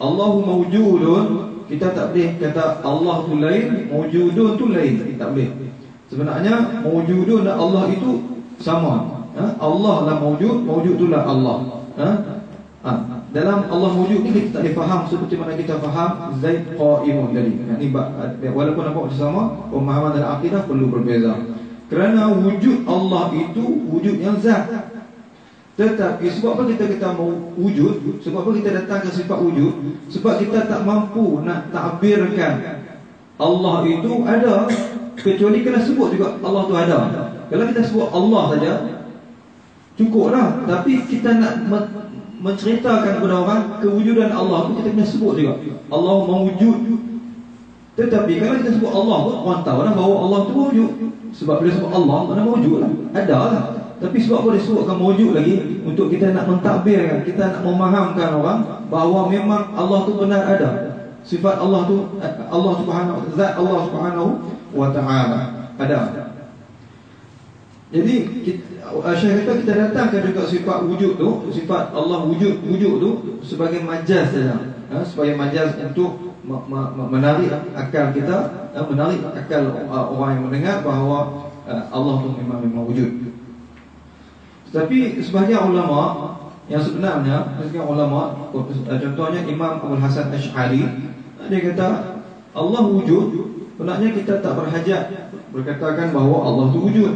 Allahu mawjudun Kita tak boleh kata Allah tu lain Mawjudun tu lain. Tak boleh. Sebenarnya mawjudun dan Allah itu sama. Ha? Allah lah mawjud Mawjud tu lah Allah. Ha? Ha? Dalam Allah mawjud ni kita tak boleh faham Seperti mana kita faham Zaid qa'imun tadi. Ini Walaupun nampak macam sama Pemahaman dan akidah perlu berbeza. Kerana wujud Allah itu Wujud yang zat tetapi sebab apa kita kata wujud Sebab apa kita datang ke sifat wujud Sebab kita tak mampu nak takbirkan Allah itu ada Kecuali kena sebut juga Allah itu ada. Kalau kita sebut Allah saja Cukuplah. Tapi kita nak menceritakan kepada orang Kewujudan Allah itu kita kena sebut juga. Allah mewujud. Tetapi kalau kita sebut Allah pun Orang tahu lah bahawa Allah itu wujud Sebab bila sebut Allah Mana wujud lah Ada lah tapi sebab boleh sebutkan mewujud lagi Untuk kita nak mentadbirkan Kita nak memahamkan orang Bahawa memang Allah tu benar ada Sifat Allah tu Allah subhanahu Zat Allah subhanahu wa ta'ala Ada Jadi Syekh kata kita datangkan juga sifat wujud tu Sifat Allah wujud wujud tu Sebagai majaz saja ha? Sebagai majaz untuk Menarik akal kita ha? Menarik akal orang yang mendengar Bahawa ha, Allah tu memang memang wujud tapi sebahagian ulama yang sebenarnya sebahagian ulama contohnya Imam Abu Hasan Asy'ari dia kata Allah wujud sebenarnya kita tak berhajat berkatakan bahawa Allah tu wujud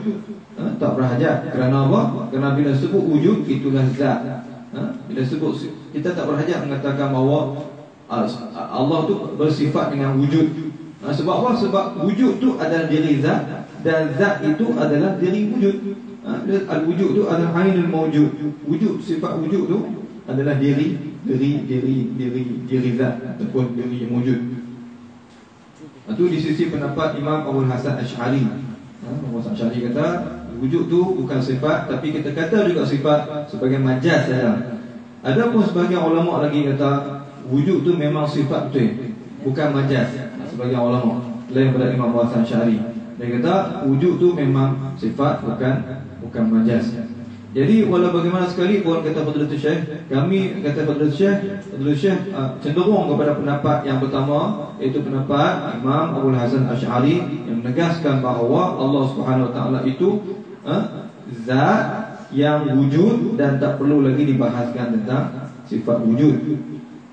ha? tak berhajat kerana apa kerana bila sebut wujud itulah zat ha? bila sebut kita tak berhajat mengatakan bahawa Allah tu bersifat dengan wujud ha? sebab apa sebab wujud tu adalah diri zat dan zat itu adalah diri wujud? Al-wujud tu adalah ainul mawjud. Wujud sifat wujud tu adalah diri diri diri diri diri zat ataupun diri yang wujud. Itu di sisi pendapat Imam Abu Hasan Asy'ari. Ha, Abu Hasan Asy'ari kata wujud tu bukan sifat tapi kita kata juga sifat sebagai majaz saja. Ada pun sebagian ulama lagi kata wujud tu memang sifat betul bukan majaz sebagai ulama lain daripada Imam Abu Hasan Asy'ari. Dia kata wujud tu memang sifat bukan bukan majaz. Jadi walau bagaimana sekali pun kata Fadlatul Syekh, kami kata Fadlatul Syekh, Fadlatul Syekh uh, cenderung kepada pendapat yang pertama iaitu pendapat Imam Abu Hasan Asy'ari yang menegaskan bahawa Allah Subhanahu Wa Taala itu uh, zat yang wujud dan tak perlu lagi dibahaskan tentang sifat wujud.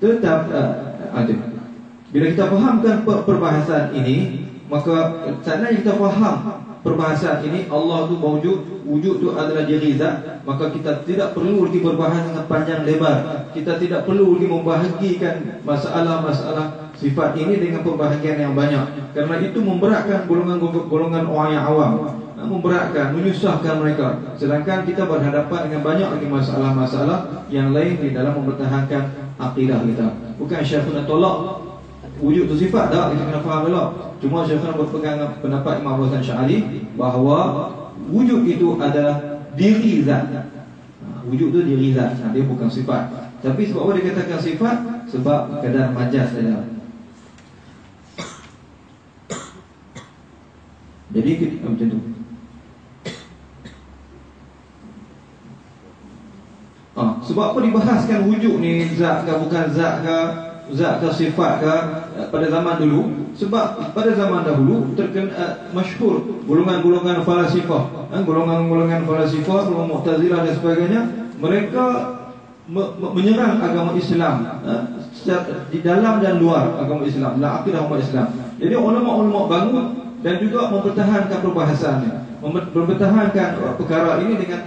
Tetap uh, ada. Bila kita fahamkan perbahasan ini, maka sebenarnya kita faham perbahasan ini. Allah tu wujud wujud tu adalah diri zat. Maka kita tidak perlu lagi berbahas dengan panjang lebar. Kita tidak perlu lagi membahagikan masalah-masalah sifat ini dengan pembahagian yang banyak. Kerana itu memberatkan golongan-golongan orang yang awam. Memberatkan menyusahkan mereka. Sedangkan kita berhadapan dengan banyak lagi masalah-masalah yang lain di dalam mempertahankan akidah kita. Bukan syafi'ah tolak wujud tu sifat tak? Kita kena faham dulu cuma Syekhana berpegang pendapat Imam Hasan Syahari bahawa wujud itu adalah diri zat. Ha, wujud tu diri zat. Ha, dia bukan sifat. Tapi sebab apa dia katakan sifat? Sebab kadar majaz saja jadi kita macam tu. Ha, sebab apa dibahaskan wujud ni? Zat ke bukan zat ke zat ke sifat ke eh, pada zaman dulu. Sebab pada zaman dahulu terkena uh, masyhur golongan-golongan falasifah uh, golongan-golongan falasifah golongan mu'tazilah dan sebagainya mereka me me menyerang agama Islam uh, di dalam dan luar agama Islam dalam akidah umat Islam. Jadi ulama-ulama bangun dan juga mempertahankan perbahasannya mempertahankan perkara ini dengan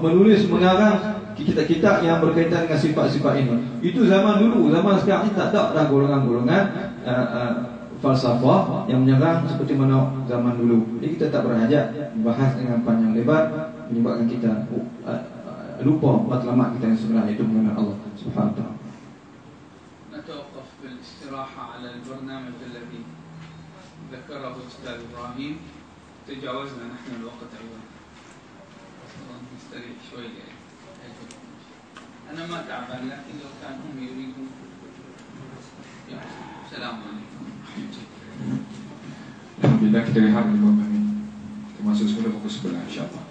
menulis mengarang kitab-kitab yang berkaitan dengan sifat-sifat ini. Itu zaman dulu, zaman sekarang ini tak ada dah golongan-golongan uh, uh, falsafah yang menyerang seperti mana zaman dulu. Jadi kita tak berhajat bahas dengan panjang lebar menyebabkan kita uh, uh, lupa matlamat kita yang sebenarnya itu mengenal Allah Subhanahu wa taala. نتوقف بالاستراحة على البرنامج الذي ذكره الأستاذ إبراهيم تجاوزنا نحن الوقت أيضا نستريح شوي أنا ما تعبان لكن لو كان هم يريدون السلام عليكم Alhamdulillah kita lihat bawah kami Kita masuk semula pukul sebelah insyaAllah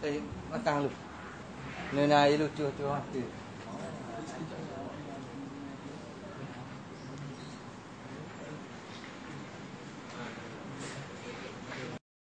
ไอ้มาตัางลูกเนื้อนายลูกจัวจัวคือ